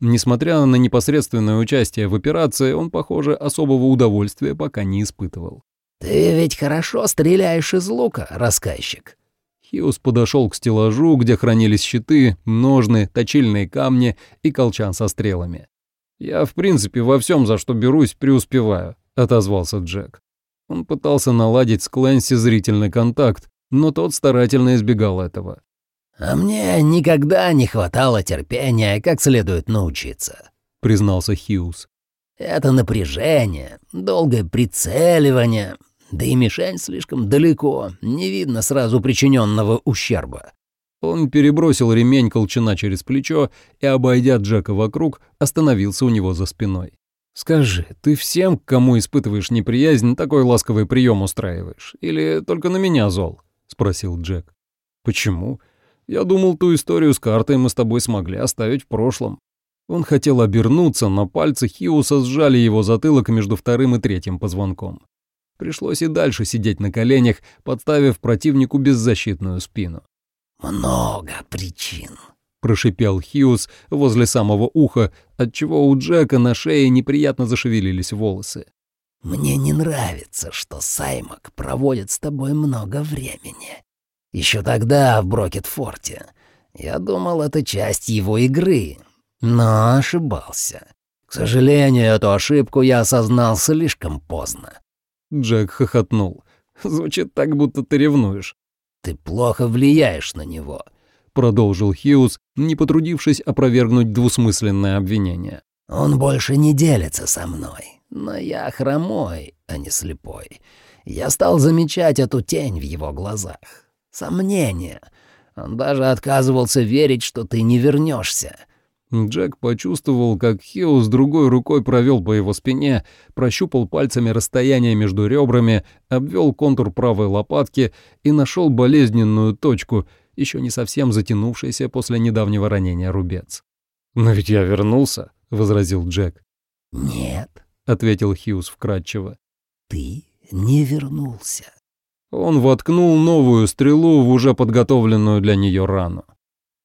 Несмотря на непосредственное участие в операции, он, похоже, особого удовольствия пока не испытывал. «Ты ведь хорошо стреляешь из лука, рассказчик». Хиус подошел к стеллажу, где хранились щиты, ножны, точильные камни и колчан со стрелами. «Я, в принципе, во всем, за что берусь, преуспеваю», — отозвался Джек. Он пытался наладить с Клэнси зрительный контакт, но тот старательно избегал этого. «А мне никогда не хватало терпения, как следует научиться», — признался Хьюз. «Это напряжение, долгое прицеливание, да и мишень слишком далеко, не видно сразу причиненного ущерба». Он перебросил ремень колчана через плечо и, обойдя Джека вокруг, остановился у него за спиной. «Скажи, ты всем, кому испытываешь неприязнь, такой ласковый прием устраиваешь? Или только на меня зол?» — спросил Джек. «Почему? Я думал, ту историю с картой мы с тобой смогли оставить в прошлом». Он хотел обернуться, но пальцы Хиуса сжали его затылок между вторым и третьим позвонком. Пришлось и дальше сидеть на коленях, подставив противнику беззащитную спину. «Много причин», — прошипел Хиус возле самого уха, отчего у Джека на шее неприятно зашевелились волосы. Мне не нравится, что Саймак проводит с тобой много времени. Еще тогда в Брокетфорте. Я думал, это часть его игры, но ошибался. К сожалению, эту ошибку я осознал слишком поздно. Джек хохотнул. Звучит так, будто ты ревнуешь. Ты плохо влияешь на него, продолжил Хьюз, не потрудившись опровергнуть двусмысленное обвинение. Он больше не делится со мной. Но я хромой, а не слепой. Я стал замечать эту тень в его глазах. Сомнение. Он даже отказывался верить, что ты не вернешься. Джек почувствовал, как Хио с другой рукой провел по его спине, прощупал пальцами расстояние между ребрами, обвел контур правой лопатки и нашел болезненную точку, еще не совсем затянувшийся после недавнего ранения рубец. «Но ведь я вернулся», — возразил Джек. «Нет», ответил Хьюз вкратчиво. Ты не вернулся. Он воткнул новую стрелу в уже подготовленную для нее рану.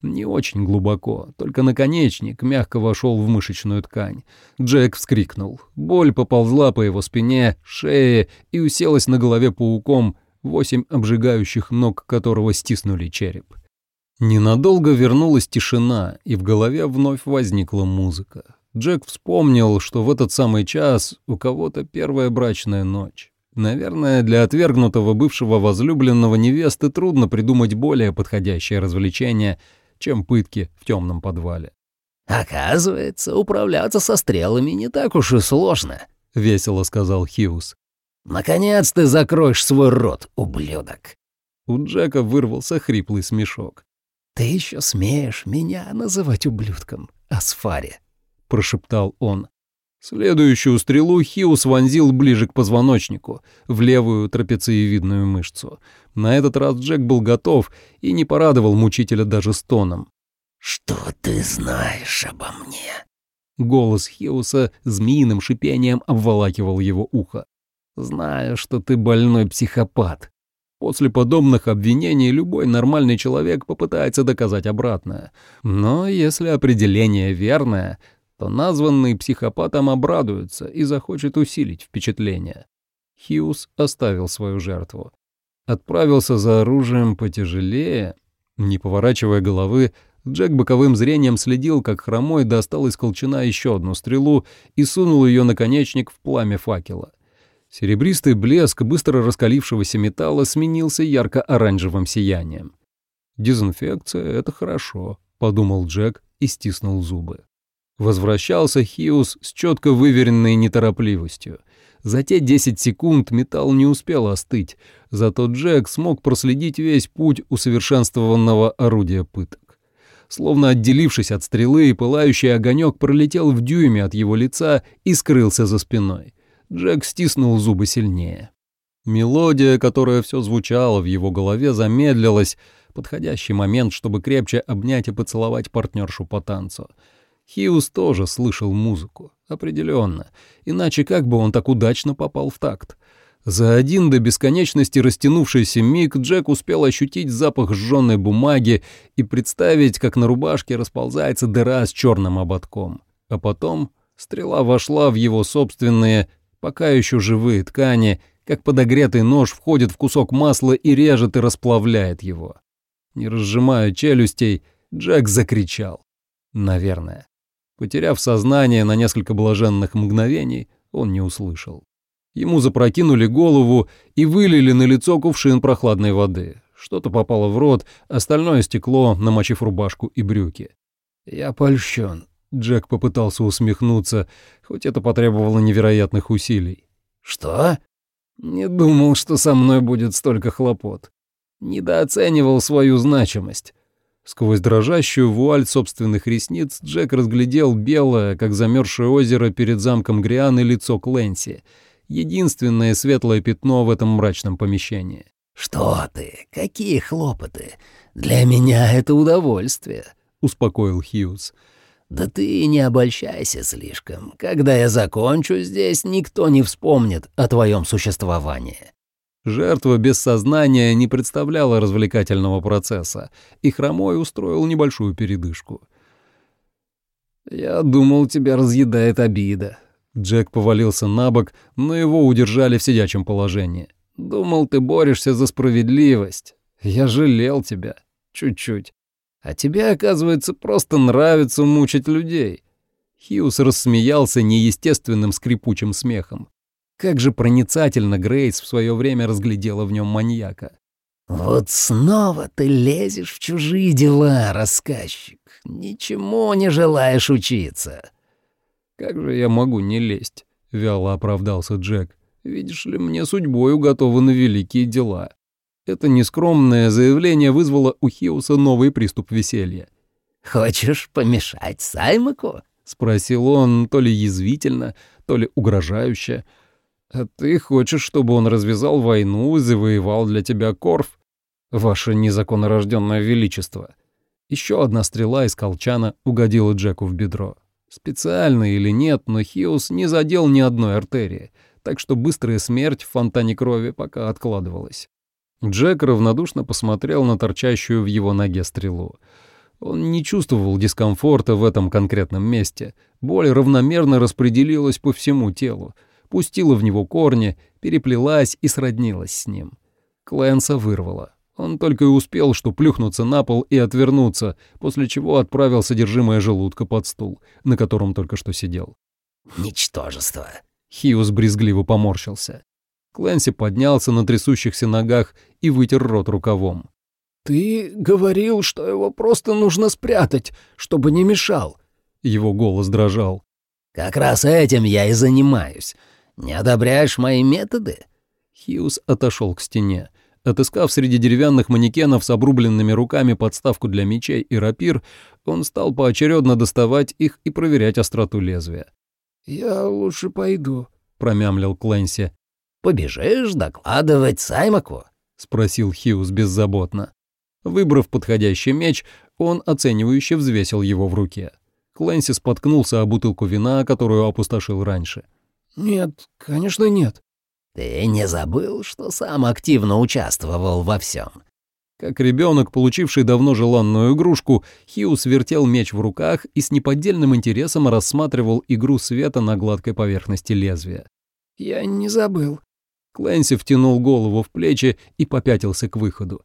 Не очень глубоко, только наконечник мягко вошел в мышечную ткань. Джек вскрикнул. Боль поползла по его спине, шее и уселась на голове пауком, восемь обжигающих ног которого стиснули череп. Ненадолго вернулась тишина, и в голове вновь возникла музыка. Джек вспомнил, что в этот самый час у кого-то первая брачная ночь. Наверное, для отвергнутого бывшего возлюбленного невесты трудно придумать более подходящее развлечение, чем пытки в темном подвале. «Оказывается, управляться со стрелами не так уж и сложно», — весело сказал Хьюз. «Наконец ты закроешь свой рот, ублюдок». У Джека вырвался хриплый смешок. «Ты еще смеешь меня называть ублюдком, Асфари?» Прошептал он. Следующую стрелу Хиус вонзил ближе к позвоночнику, в левую трапециевидную мышцу. На этот раз Джек был готов и не порадовал мучителя даже стоном. «Что ты знаешь обо мне?» Голос Хиуса змеиным шипением обволакивал его ухо. «Знаю, что ты больной психопат. После подобных обвинений любой нормальный человек попытается доказать обратное. Но если определение верное, то названный психопатом обрадуется и захочет усилить впечатление. Хьюз оставил свою жертву. Отправился за оружием потяжелее. Не поворачивая головы, Джек боковым зрением следил, как хромой достал из колчана еще одну стрелу и сунул ее наконечник в пламя факела. Серебристый блеск быстро раскалившегося металла сменился ярко-оранжевым сиянием. «Дезинфекция — это хорошо», — подумал Джек и стиснул зубы. Возвращался Хиус с четко выверенной неторопливостью. За те 10 секунд металл не успел остыть, зато Джек смог проследить весь путь усовершенствованного орудия пыток. Словно отделившись от стрелы, пылающий огонек пролетел в дюйме от его лица и скрылся за спиной. Джек стиснул зубы сильнее. Мелодия, которая все звучала в его голове, замедлилась. Подходящий момент, чтобы крепче обнять и поцеловать партнершу по танцу. Хиус тоже слышал музыку, определенно, иначе как бы он так удачно попал в такт. За один до бесконечности растянувшийся миг Джек успел ощутить запах сжженной бумаги и представить, как на рубашке расползается дыра с черным ободком. А потом стрела вошла в его собственные пока еще живые ткани, как подогретый нож входит в кусок масла и режет и расплавляет его. Не разжимая челюстей, Джек закричал. Наверное. Потеряв сознание на несколько блаженных мгновений, он не услышал. Ему запрокинули голову и вылили на лицо кувшин прохладной воды. Что-то попало в рот, остальное стекло, намочив рубашку и брюки. «Я польщен», Джек попытался усмехнуться, хоть это потребовало невероятных усилий. «Что?» «Не думал, что со мной будет столько хлопот. Недооценивал свою значимость». Сквозь дрожащую вуаль собственных ресниц Джек разглядел белое, как замерзшее озеро перед замком Грианы, лицо Кленси. Единственное светлое пятно в этом мрачном помещении. «Что ты? Какие хлопоты? Для меня это удовольствие», — успокоил Хьюз. «Да ты не обольщайся слишком. Когда я закончу здесь, никто не вспомнит о твоем существовании». Жертва без сознания не представляла развлекательного процесса, и Хромой устроил небольшую передышку. «Я думал, тебя разъедает обида». Джек повалился на бок, но его удержали в сидячем положении. «Думал, ты борешься за справедливость. Я жалел тебя. Чуть-чуть. А тебе, оказывается, просто нравится мучить людей». Хьюз рассмеялся неестественным скрипучим смехом. Как же проницательно Грейс в свое время разглядела в нем маньяка. «Вот снова ты лезешь в чужие дела, рассказчик. Ничему не желаешь учиться». «Как же я могу не лезть?» — вяло оправдался Джек. «Видишь ли, мне судьбой уготованы великие дела. Это нескромное заявление вызвало у Хиуса новый приступ веселья. «Хочешь помешать Саймаку?» — спросил он то ли язвительно, то ли угрожающе. «А ты хочешь, чтобы он развязал войну и завоевал для тебя Корф? Ваше незаконнорожденное величество». Еще одна стрела из колчана угодила Джеку в бедро. Специально или нет, но Хиус не задел ни одной артерии, так что быстрая смерть в фонтане крови пока откладывалась. Джек равнодушно посмотрел на торчащую в его ноге стрелу. Он не чувствовал дискомфорта в этом конкретном месте. Боль равномерно распределилась по всему телу, пустила в него корни, переплелась и сроднилась с ним. Клэнса вырвало. Он только и успел, что плюхнуться на пол и отвернуться, после чего отправил содержимое желудка под стул, на котором только что сидел. «Ничтожество!» Хиус брезгливо поморщился. Клэнси поднялся на трясущихся ногах и вытер рот рукавом. «Ты говорил, что его просто нужно спрятать, чтобы не мешал». Его голос дрожал. «Как раз этим я и занимаюсь. Не одобряешь мои методы?» Хьюз отошел к стене. Отыскав среди деревянных манекенов с обрубленными руками подставку для мечей и рапир, он стал поочередно доставать их и проверять остроту лезвия. «Я лучше пойду», — промямлил Клэнси. «Побежишь докладывать Саймаку?» — спросил Хьюз беззаботно. Выбрав подходящий меч, он оценивающе взвесил его в руке. Клэнси споткнулся о бутылку вина, которую опустошил раньше. «Нет, конечно, нет». «Ты не забыл, что сам активно участвовал во всем. Как ребенок, получивший давно желанную игрушку, Хьюз вертел меч в руках и с неподдельным интересом рассматривал игру света на гладкой поверхности лезвия. «Я не забыл». Клэнси втянул голову в плечи и попятился к выходу.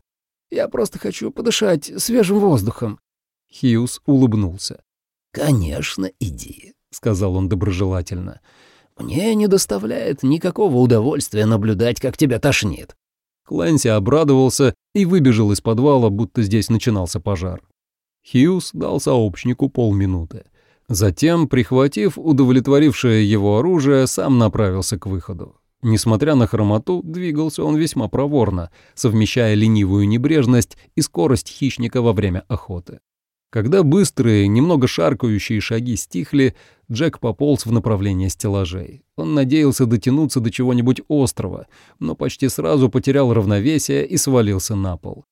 «Я просто хочу подышать свежим воздухом». Хьюз улыбнулся. «Конечно, иди», — сказал он доброжелательно. «Мне не доставляет никакого удовольствия наблюдать, как тебя тошнит». Клэнси обрадовался и выбежал из подвала, будто здесь начинался пожар. Хьюз дал сообщнику полминуты. Затем, прихватив удовлетворившее его оружие, сам направился к выходу. Несмотря на хромоту, двигался он весьма проворно, совмещая ленивую небрежность и скорость хищника во время охоты. Когда быстрые, немного шаркающие шаги стихли, Джек пополз в направлении стеллажей. Он надеялся дотянуться до чего-нибудь острого, но почти сразу потерял равновесие и свалился на пол.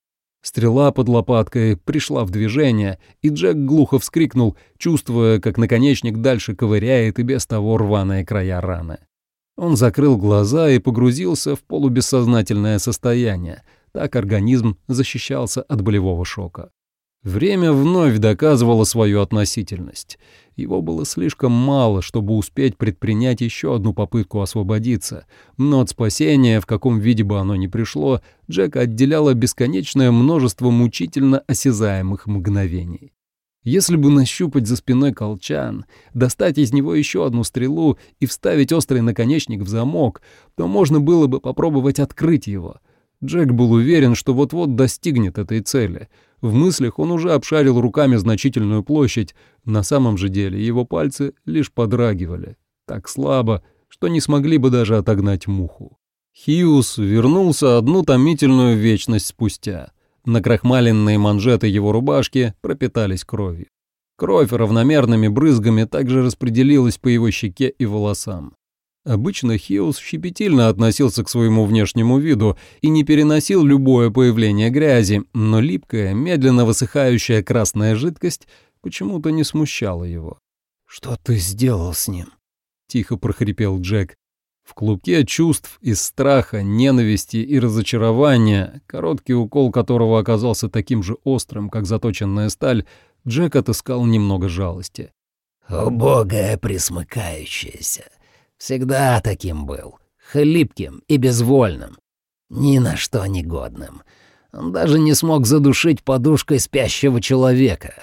Стрела под лопаткой пришла в движение, и Джек глухо вскрикнул, чувствуя, как наконечник дальше ковыряет и без того рваные края раны. Он закрыл глаза и погрузился в полубессознательное состояние. Так организм защищался от болевого шока. Время вновь доказывало свою относительность. Его было слишком мало, чтобы успеть предпринять еще одну попытку освободиться, но от спасения, в каком виде бы оно ни пришло, Джека отделяло бесконечное множество мучительно осязаемых мгновений. Если бы нащупать за спиной колчан, достать из него еще одну стрелу и вставить острый наконечник в замок, то можно было бы попробовать открыть его. Джек был уверен, что вот-вот достигнет этой цели — в мыслях он уже обшарил руками значительную площадь, на самом же деле его пальцы лишь подрагивали, так слабо, что не смогли бы даже отогнать муху. Хиус вернулся одну томительную вечность спустя. Накрахмаленные манжеты его рубашки пропитались кровью. Кровь равномерными брызгами также распределилась по его щеке и волосам. Обычно Хиус щепетильно относился к своему внешнему виду и не переносил любое появление грязи, но липкая, медленно высыхающая красная жидкость почему-то не смущала его. «Что ты сделал с ним?» — тихо прохрипел Джек. В клубке чувств из страха, ненависти и разочарования, короткий укол которого оказался таким же острым, как заточенная сталь, Джек отыскал немного жалости. «Убогое присмыкающееся», Всегда таким был. Хлипким и безвольным. Ни на что негодным. Он даже не смог задушить подушкой спящего человека.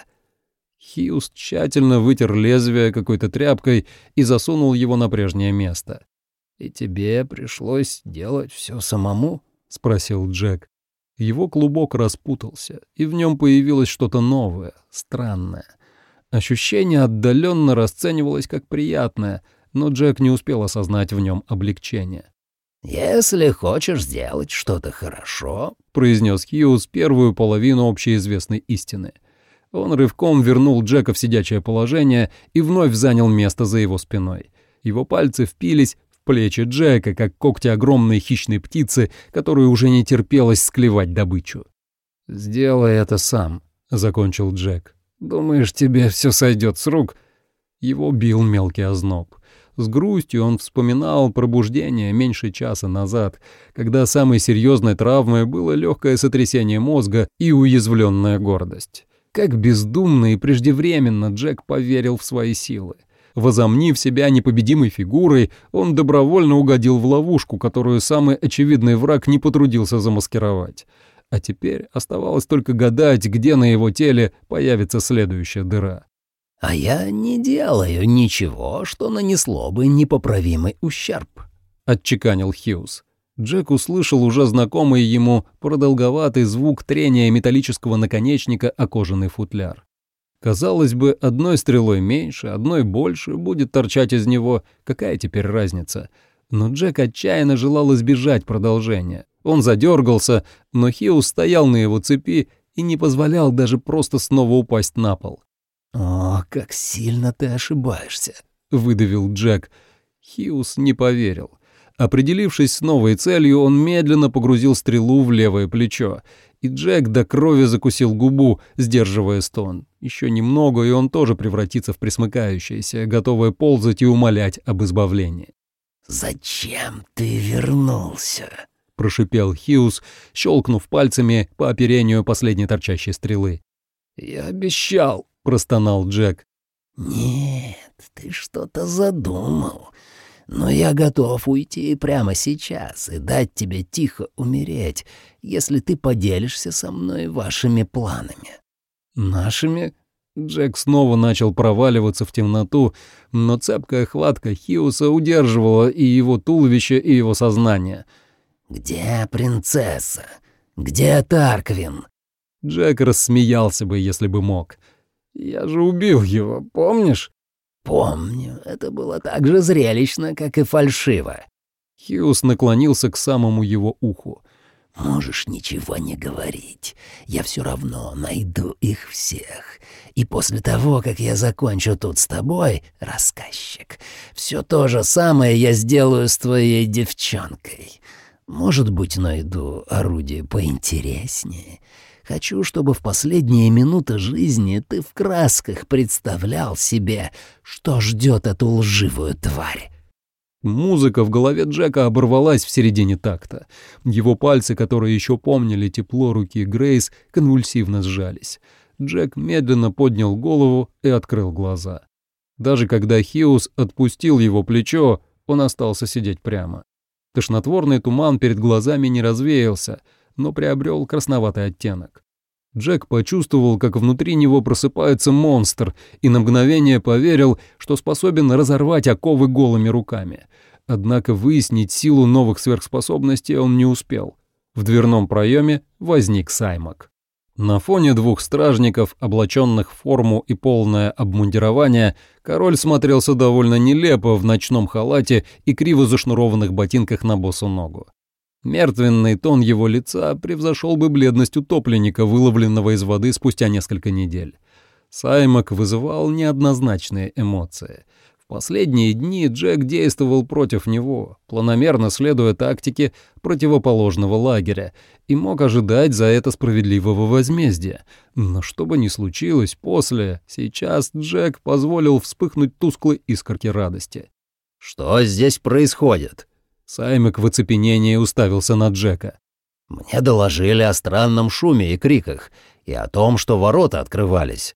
Хьюз тщательно вытер лезвие какой-то тряпкой и засунул его на прежнее место. «И тебе пришлось делать все самому?» — спросил Джек. Его клубок распутался, и в нем появилось что-то новое, странное. Ощущение отдаленно расценивалось как приятное — но Джек не успел осознать в нем облегчение. «Если хочешь сделать что-то хорошо», — произнес Хьюз первую половину общеизвестной истины. Он рывком вернул Джека в сидячее положение и вновь занял место за его спиной. Его пальцы впились в плечи Джека, как когти огромной хищной птицы, которую уже не терпелось склевать добычу. «Сделай это сам», — закончил Джек. «Думаешь, тебе все сойдет с рук?» Его бил мелкий озноб. С грустью он вспоминал пробуждение меньше часа назад, когда самой серьезной травмой было легкое сотрясение мозга и уязвленная гордость. Как бездумно и преждевременно Джек поверил в свои силы. Возомнив себя непобедимой фигурой, он добровольно угодил в ловушку, которую самый очевидный враг не потрудился замаскировать. А теперь оставалось только гадать, где на его теле появится следующая дыра. А я не делаю ничего, что нанесло бы непоправимый ущерб», — отчеканил Хьюз. Джек услышал уже знакомый ему продолговатый звук трения металлического наконечника о кожаный футляр. Казалось бы, одной стрелой меньше, одной больше будет торчать из него, какая теперь разница? Но Джек отчаянно желал избежать продолжения. Он задергался, но Хиус стоял на его цепи и не позволял даже просто снова упасть на пол. «О, как сильно ты ошибаешься», — выдавил Джек. Хиус не поверил. Определившись с новой целью, он медленно погрузил стрелу в левое плечо, И Джек до крови закусил губу, сдерживая стон. Еще немного, и он тоже превратится в присмыкающееся, готовое ползать и умолять об избавлении. «Зачем ты вернулся?» — прошипел Хьюз, щелкнув пальцами по оперению последней торчащей стрелы. «Я обещал», — простонал Джек. «Нет, ты что-то задумал. Но я готов уйти прямо сейчас и дать тебе тихо умереть, если ты поделишься со мной вашими планами». «Нашими?» Джек снова начал проваливаться в темноту, но цепкая хватка Хиуса удерживала и его туловище, и его сознание. «Где принцесса? Где Тарквин?» Джек рассмеялся бы, если бы мог. «Я же убил его, помнишь?» «Помню, это было так же зрелищно, как и фальшиво». Хьюз наклонился к самому его уху. «Можешь ничего не говорить. Я все равно найду их всех. И после того, как я закончу тут с тобой, рассказчик, все то же самое я сделаю с твоей девчонкой. Может быть, найду орудие поинтереснее. Хочу, чтобы в последние минуты жизни ты в красках представлял себе, что ждет эту лживую тварь. Музыка в голове Джека оборвалась в середине такта. Его пальцы, которые еще помнили тепло руки Грейс, конвульсивно сжались. Джек медленно поднял голову и открыл глаза. Даже когда Хиус отпустил его плечо, он остался сидеть прямо. Тошнотворный туман перед глазами не развеялся — но приобрел красноватый оттенок. Джек почувствовал, как внутри него просыпается монстр, и на мгновение поверил, что способен разорвать оковы голыми руками. Однако выяснить силу новых сверхспособностей он не успел. В дверном проеме возник Саймак. На фоне двух стражников, облаченных в форму и полное обмундирование, король смотрелся довольно нелепо в ночном халате и криво зашнурованных ботинках на босу ногу. Мертвенный тон его лица превзошел бы бледность утопленника, выловленного из воды спустя несколько недель. Саймак вызывал неоднозначные эмоции. В последние дни Джек действовал против него, планомерно следуя тактике противоположного лагеря, и мог ожидать за это справедливого возмездия. Но что бы ни случилось после, сейчас Джек позволил вспыхнуть тусклой искорке радости. «Что здесь происходит?» Саймик в оцепенении уставился на Джека. «Мне доложили о странном шуме и криках, и о том, что ворота открывались».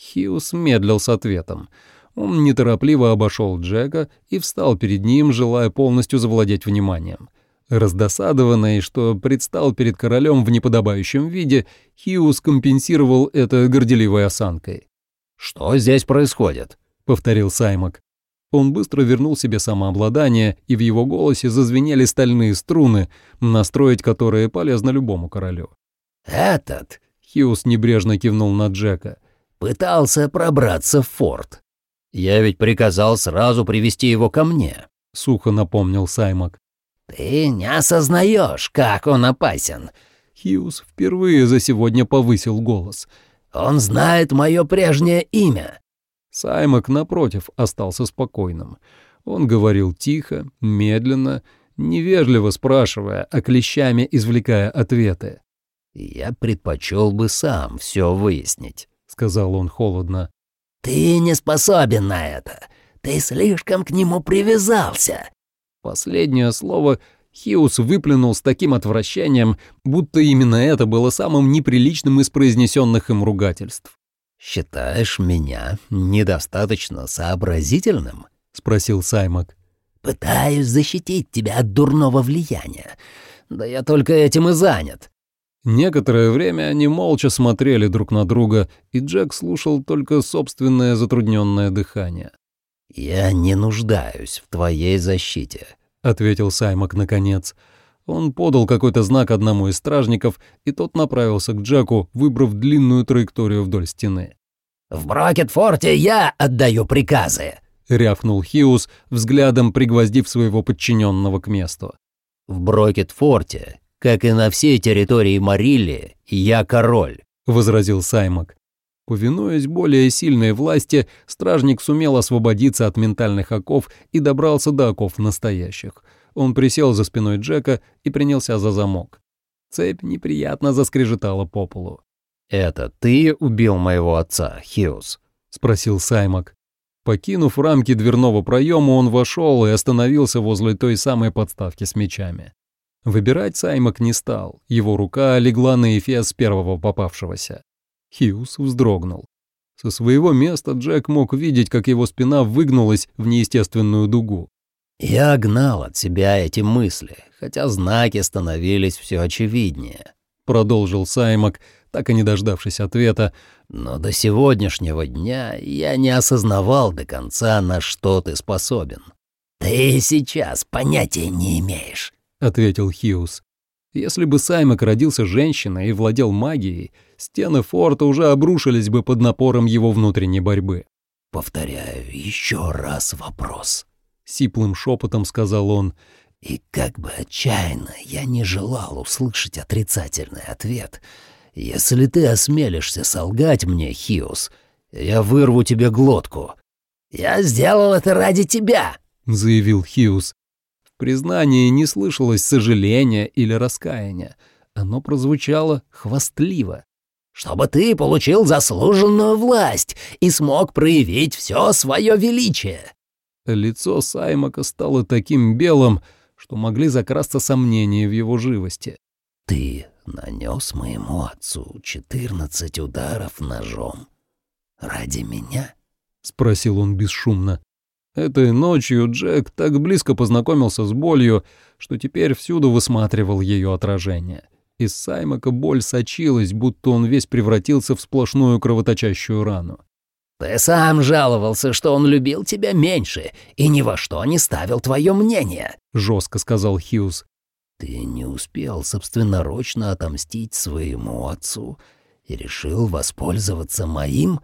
Хьюз медлил с ответом. Он неторопливо обошел Джека и встал перед ним, желая полностью завладеть вниманием. Раздосадованный, что предстал перед королем в неподобающем виде, Хьюз компенсировал это горделивой осанкой. «Что здесь происходит?» — повторил Саймак. Он быстро вернул себе самообладание, и в его голосе зазвенели стальные струны, настроить которые полезно любому королю. «Этот», — Хьюз небрежно кивнул на Джека, — «пытался пробраться в форт. Я ведь приказал сразу привести его ко мне», — сухо напомнил Саймак. «Ты не осознаешь, как он опасен». Хьюз впервые за сегодня повысил голос. «Он знает мое прежнее имя. Саймак, напротив, остался спокойным. Он говорил тихо, медленно, невежливо спрашивая, а клещами извлекая ответы. «Я предпочел бы сам все выяснить», — сказал он холодно. «Ты не способен на это. Ты слишком к нему привязался». Последнее слово Хиус выплюнул с таким отвращением, будто именно это было самым неприличным из произнесенных им ругательств. «Считаешь меня недостаточно сообразительным?» — спросил Саймак. «Пытаюсь защитить тебя от дурного влияния. Да я только этим и занят». Некоторое время они молча смотрели друг на друга, и Джек слушал только собственное затрудненное дыхание. «Я не нуждаюсь в твоей защите», — ответил Саймак наконец. Он подал какой-то знак одному из стражников, и тот направился к Джеку, выбрав длинную траекторию вдоль стены. «В Брокетфорте я отдаю приказы», — рявкнул Хиус, взглядом пригвоздив своего подчиненного к месту. «В Брокетфорте, как и на всей территории Марилли, я король», — возразил Саймак. Повинуясь более сильной власти, стражник сумел освободиться от ментальных оков и добрался до оков настоящих — он присел за спиной Джека и принялся за замок. Цепь неприятно заскрежетала по полу. «Это ты убил моего отца, Хиус?» — спросил Саймак. Покинув рамки дверного проема, он вошел и остановился возле той самой подставки с мечами. Выбирать Саймак не стал, его рука легла на эфес первого попавшегося. Хьюз вздрогнул. Со своего места Джек мог видеть, как его спина выгнулась в неестественную дугу. «Я гнал от себя эти мысли, хотя знаки становились все очевиднее», — продолжил Саймак, так и не дождавшись ответа. «Но до сегодняшнего дня я не осознавал до конца, на что ты способен. Ты сейчас понятия не имеешь», — ответил Хьюз. Если бы Саймак родился женщиной и владел магией, стены форта уже обрушились бы под напором его внутренней борьбы. «Повторяю еще раз вопрос», — сиплым шепотом сказал он. «И как бы отчаянно я не желал услышать отрицательный ответ, если ты осмелишься солгать мне, Хиус, я вырву тебе глотку». «Я сделал это ради тебя», — заявил Хиус. В признании не слышалось сожаления или раскаяния. Оно прозвучало хвастливо чтобы ты получил заслуженную власть и смог проявить все свое величие». Лицо Саймака стало таким белым, что могли закрасться сомнения в его живости. «Ты нанес моему отцу четырнадцать ударов ножом. Ради меня?» — спросил он бесшумно. Этой ночью Джек так близко познакомился с болью, что теперь всюду высматривал ее отражение. Из Саймака боль сочилась, будто он весь превратился в сплошную кровоточащую рану. «Ты сам жаловался, что он любил тебя меньше и ни во что не ставил твое мнение», — жестко сказал Хьюз. «Ты не успел собственноручно отомстить своему отцу и решил воспользоваться моим?»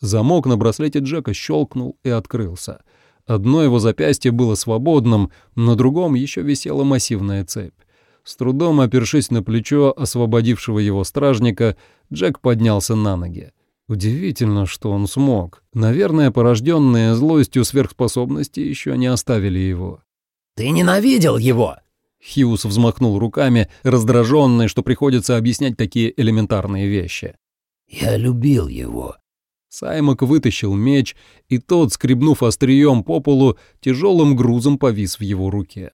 Замок на браслете Джека щелкнул и открылся. Одно его запястье было свободным, на другом еще висела массивная цепь. С трудом опершись на плечо освободившего его стражника, Джек поднялся на ноги. Удивительно, что он смог. Наверное, порожденные злостью сверхспособности еще не оставили его. «Ты ненавидел его!» Хьюз взмахнул руками, раздраженный, что приходится объяснять такие элементарные вещи. «Я любил его». Саймак вытащил меч, и тот, скребнув острием по полу, тяжелым грузом повис в его руке.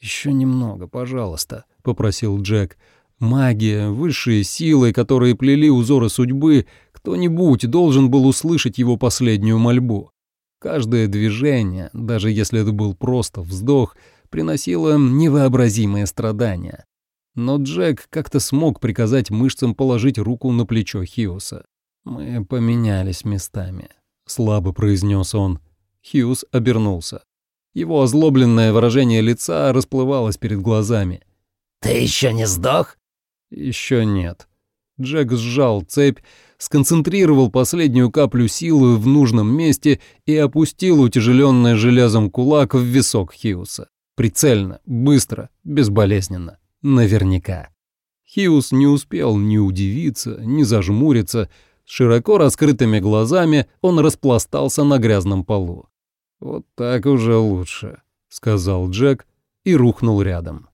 «Еще немного, пожалуйста», — попросил Джек. «Магия, высшие силы, которые плели узоры судьбы, кто-нибудь должен был услышать его последнюю мольбу. Каждое движение, даже если это был просто вздох, приносило невообразимые страдания. Но Джек как-то смог приказать мышцам положить руку на плечо Хиуса. «Мы поменялись местами», — слабо произнес он. Хьюз обернулся. Его озлобленное выражение лица расплывалось перед глазами. «Ты еще не сдох?» «Еще нет». Джек сжал цепь, сконцентрировал последнюю каплю силы в нужном месте и опустил утяжеленный железом кулак в висок Хиуса. Прицельно, быстро, безболезненно. Наверняка. Хиус не успел ни удивиться, ни зажмуриться. С широко раскрытыми глазами он распластался на грязном полу. «Вот так уже лучше», — сказал Джек и рухнул рядом.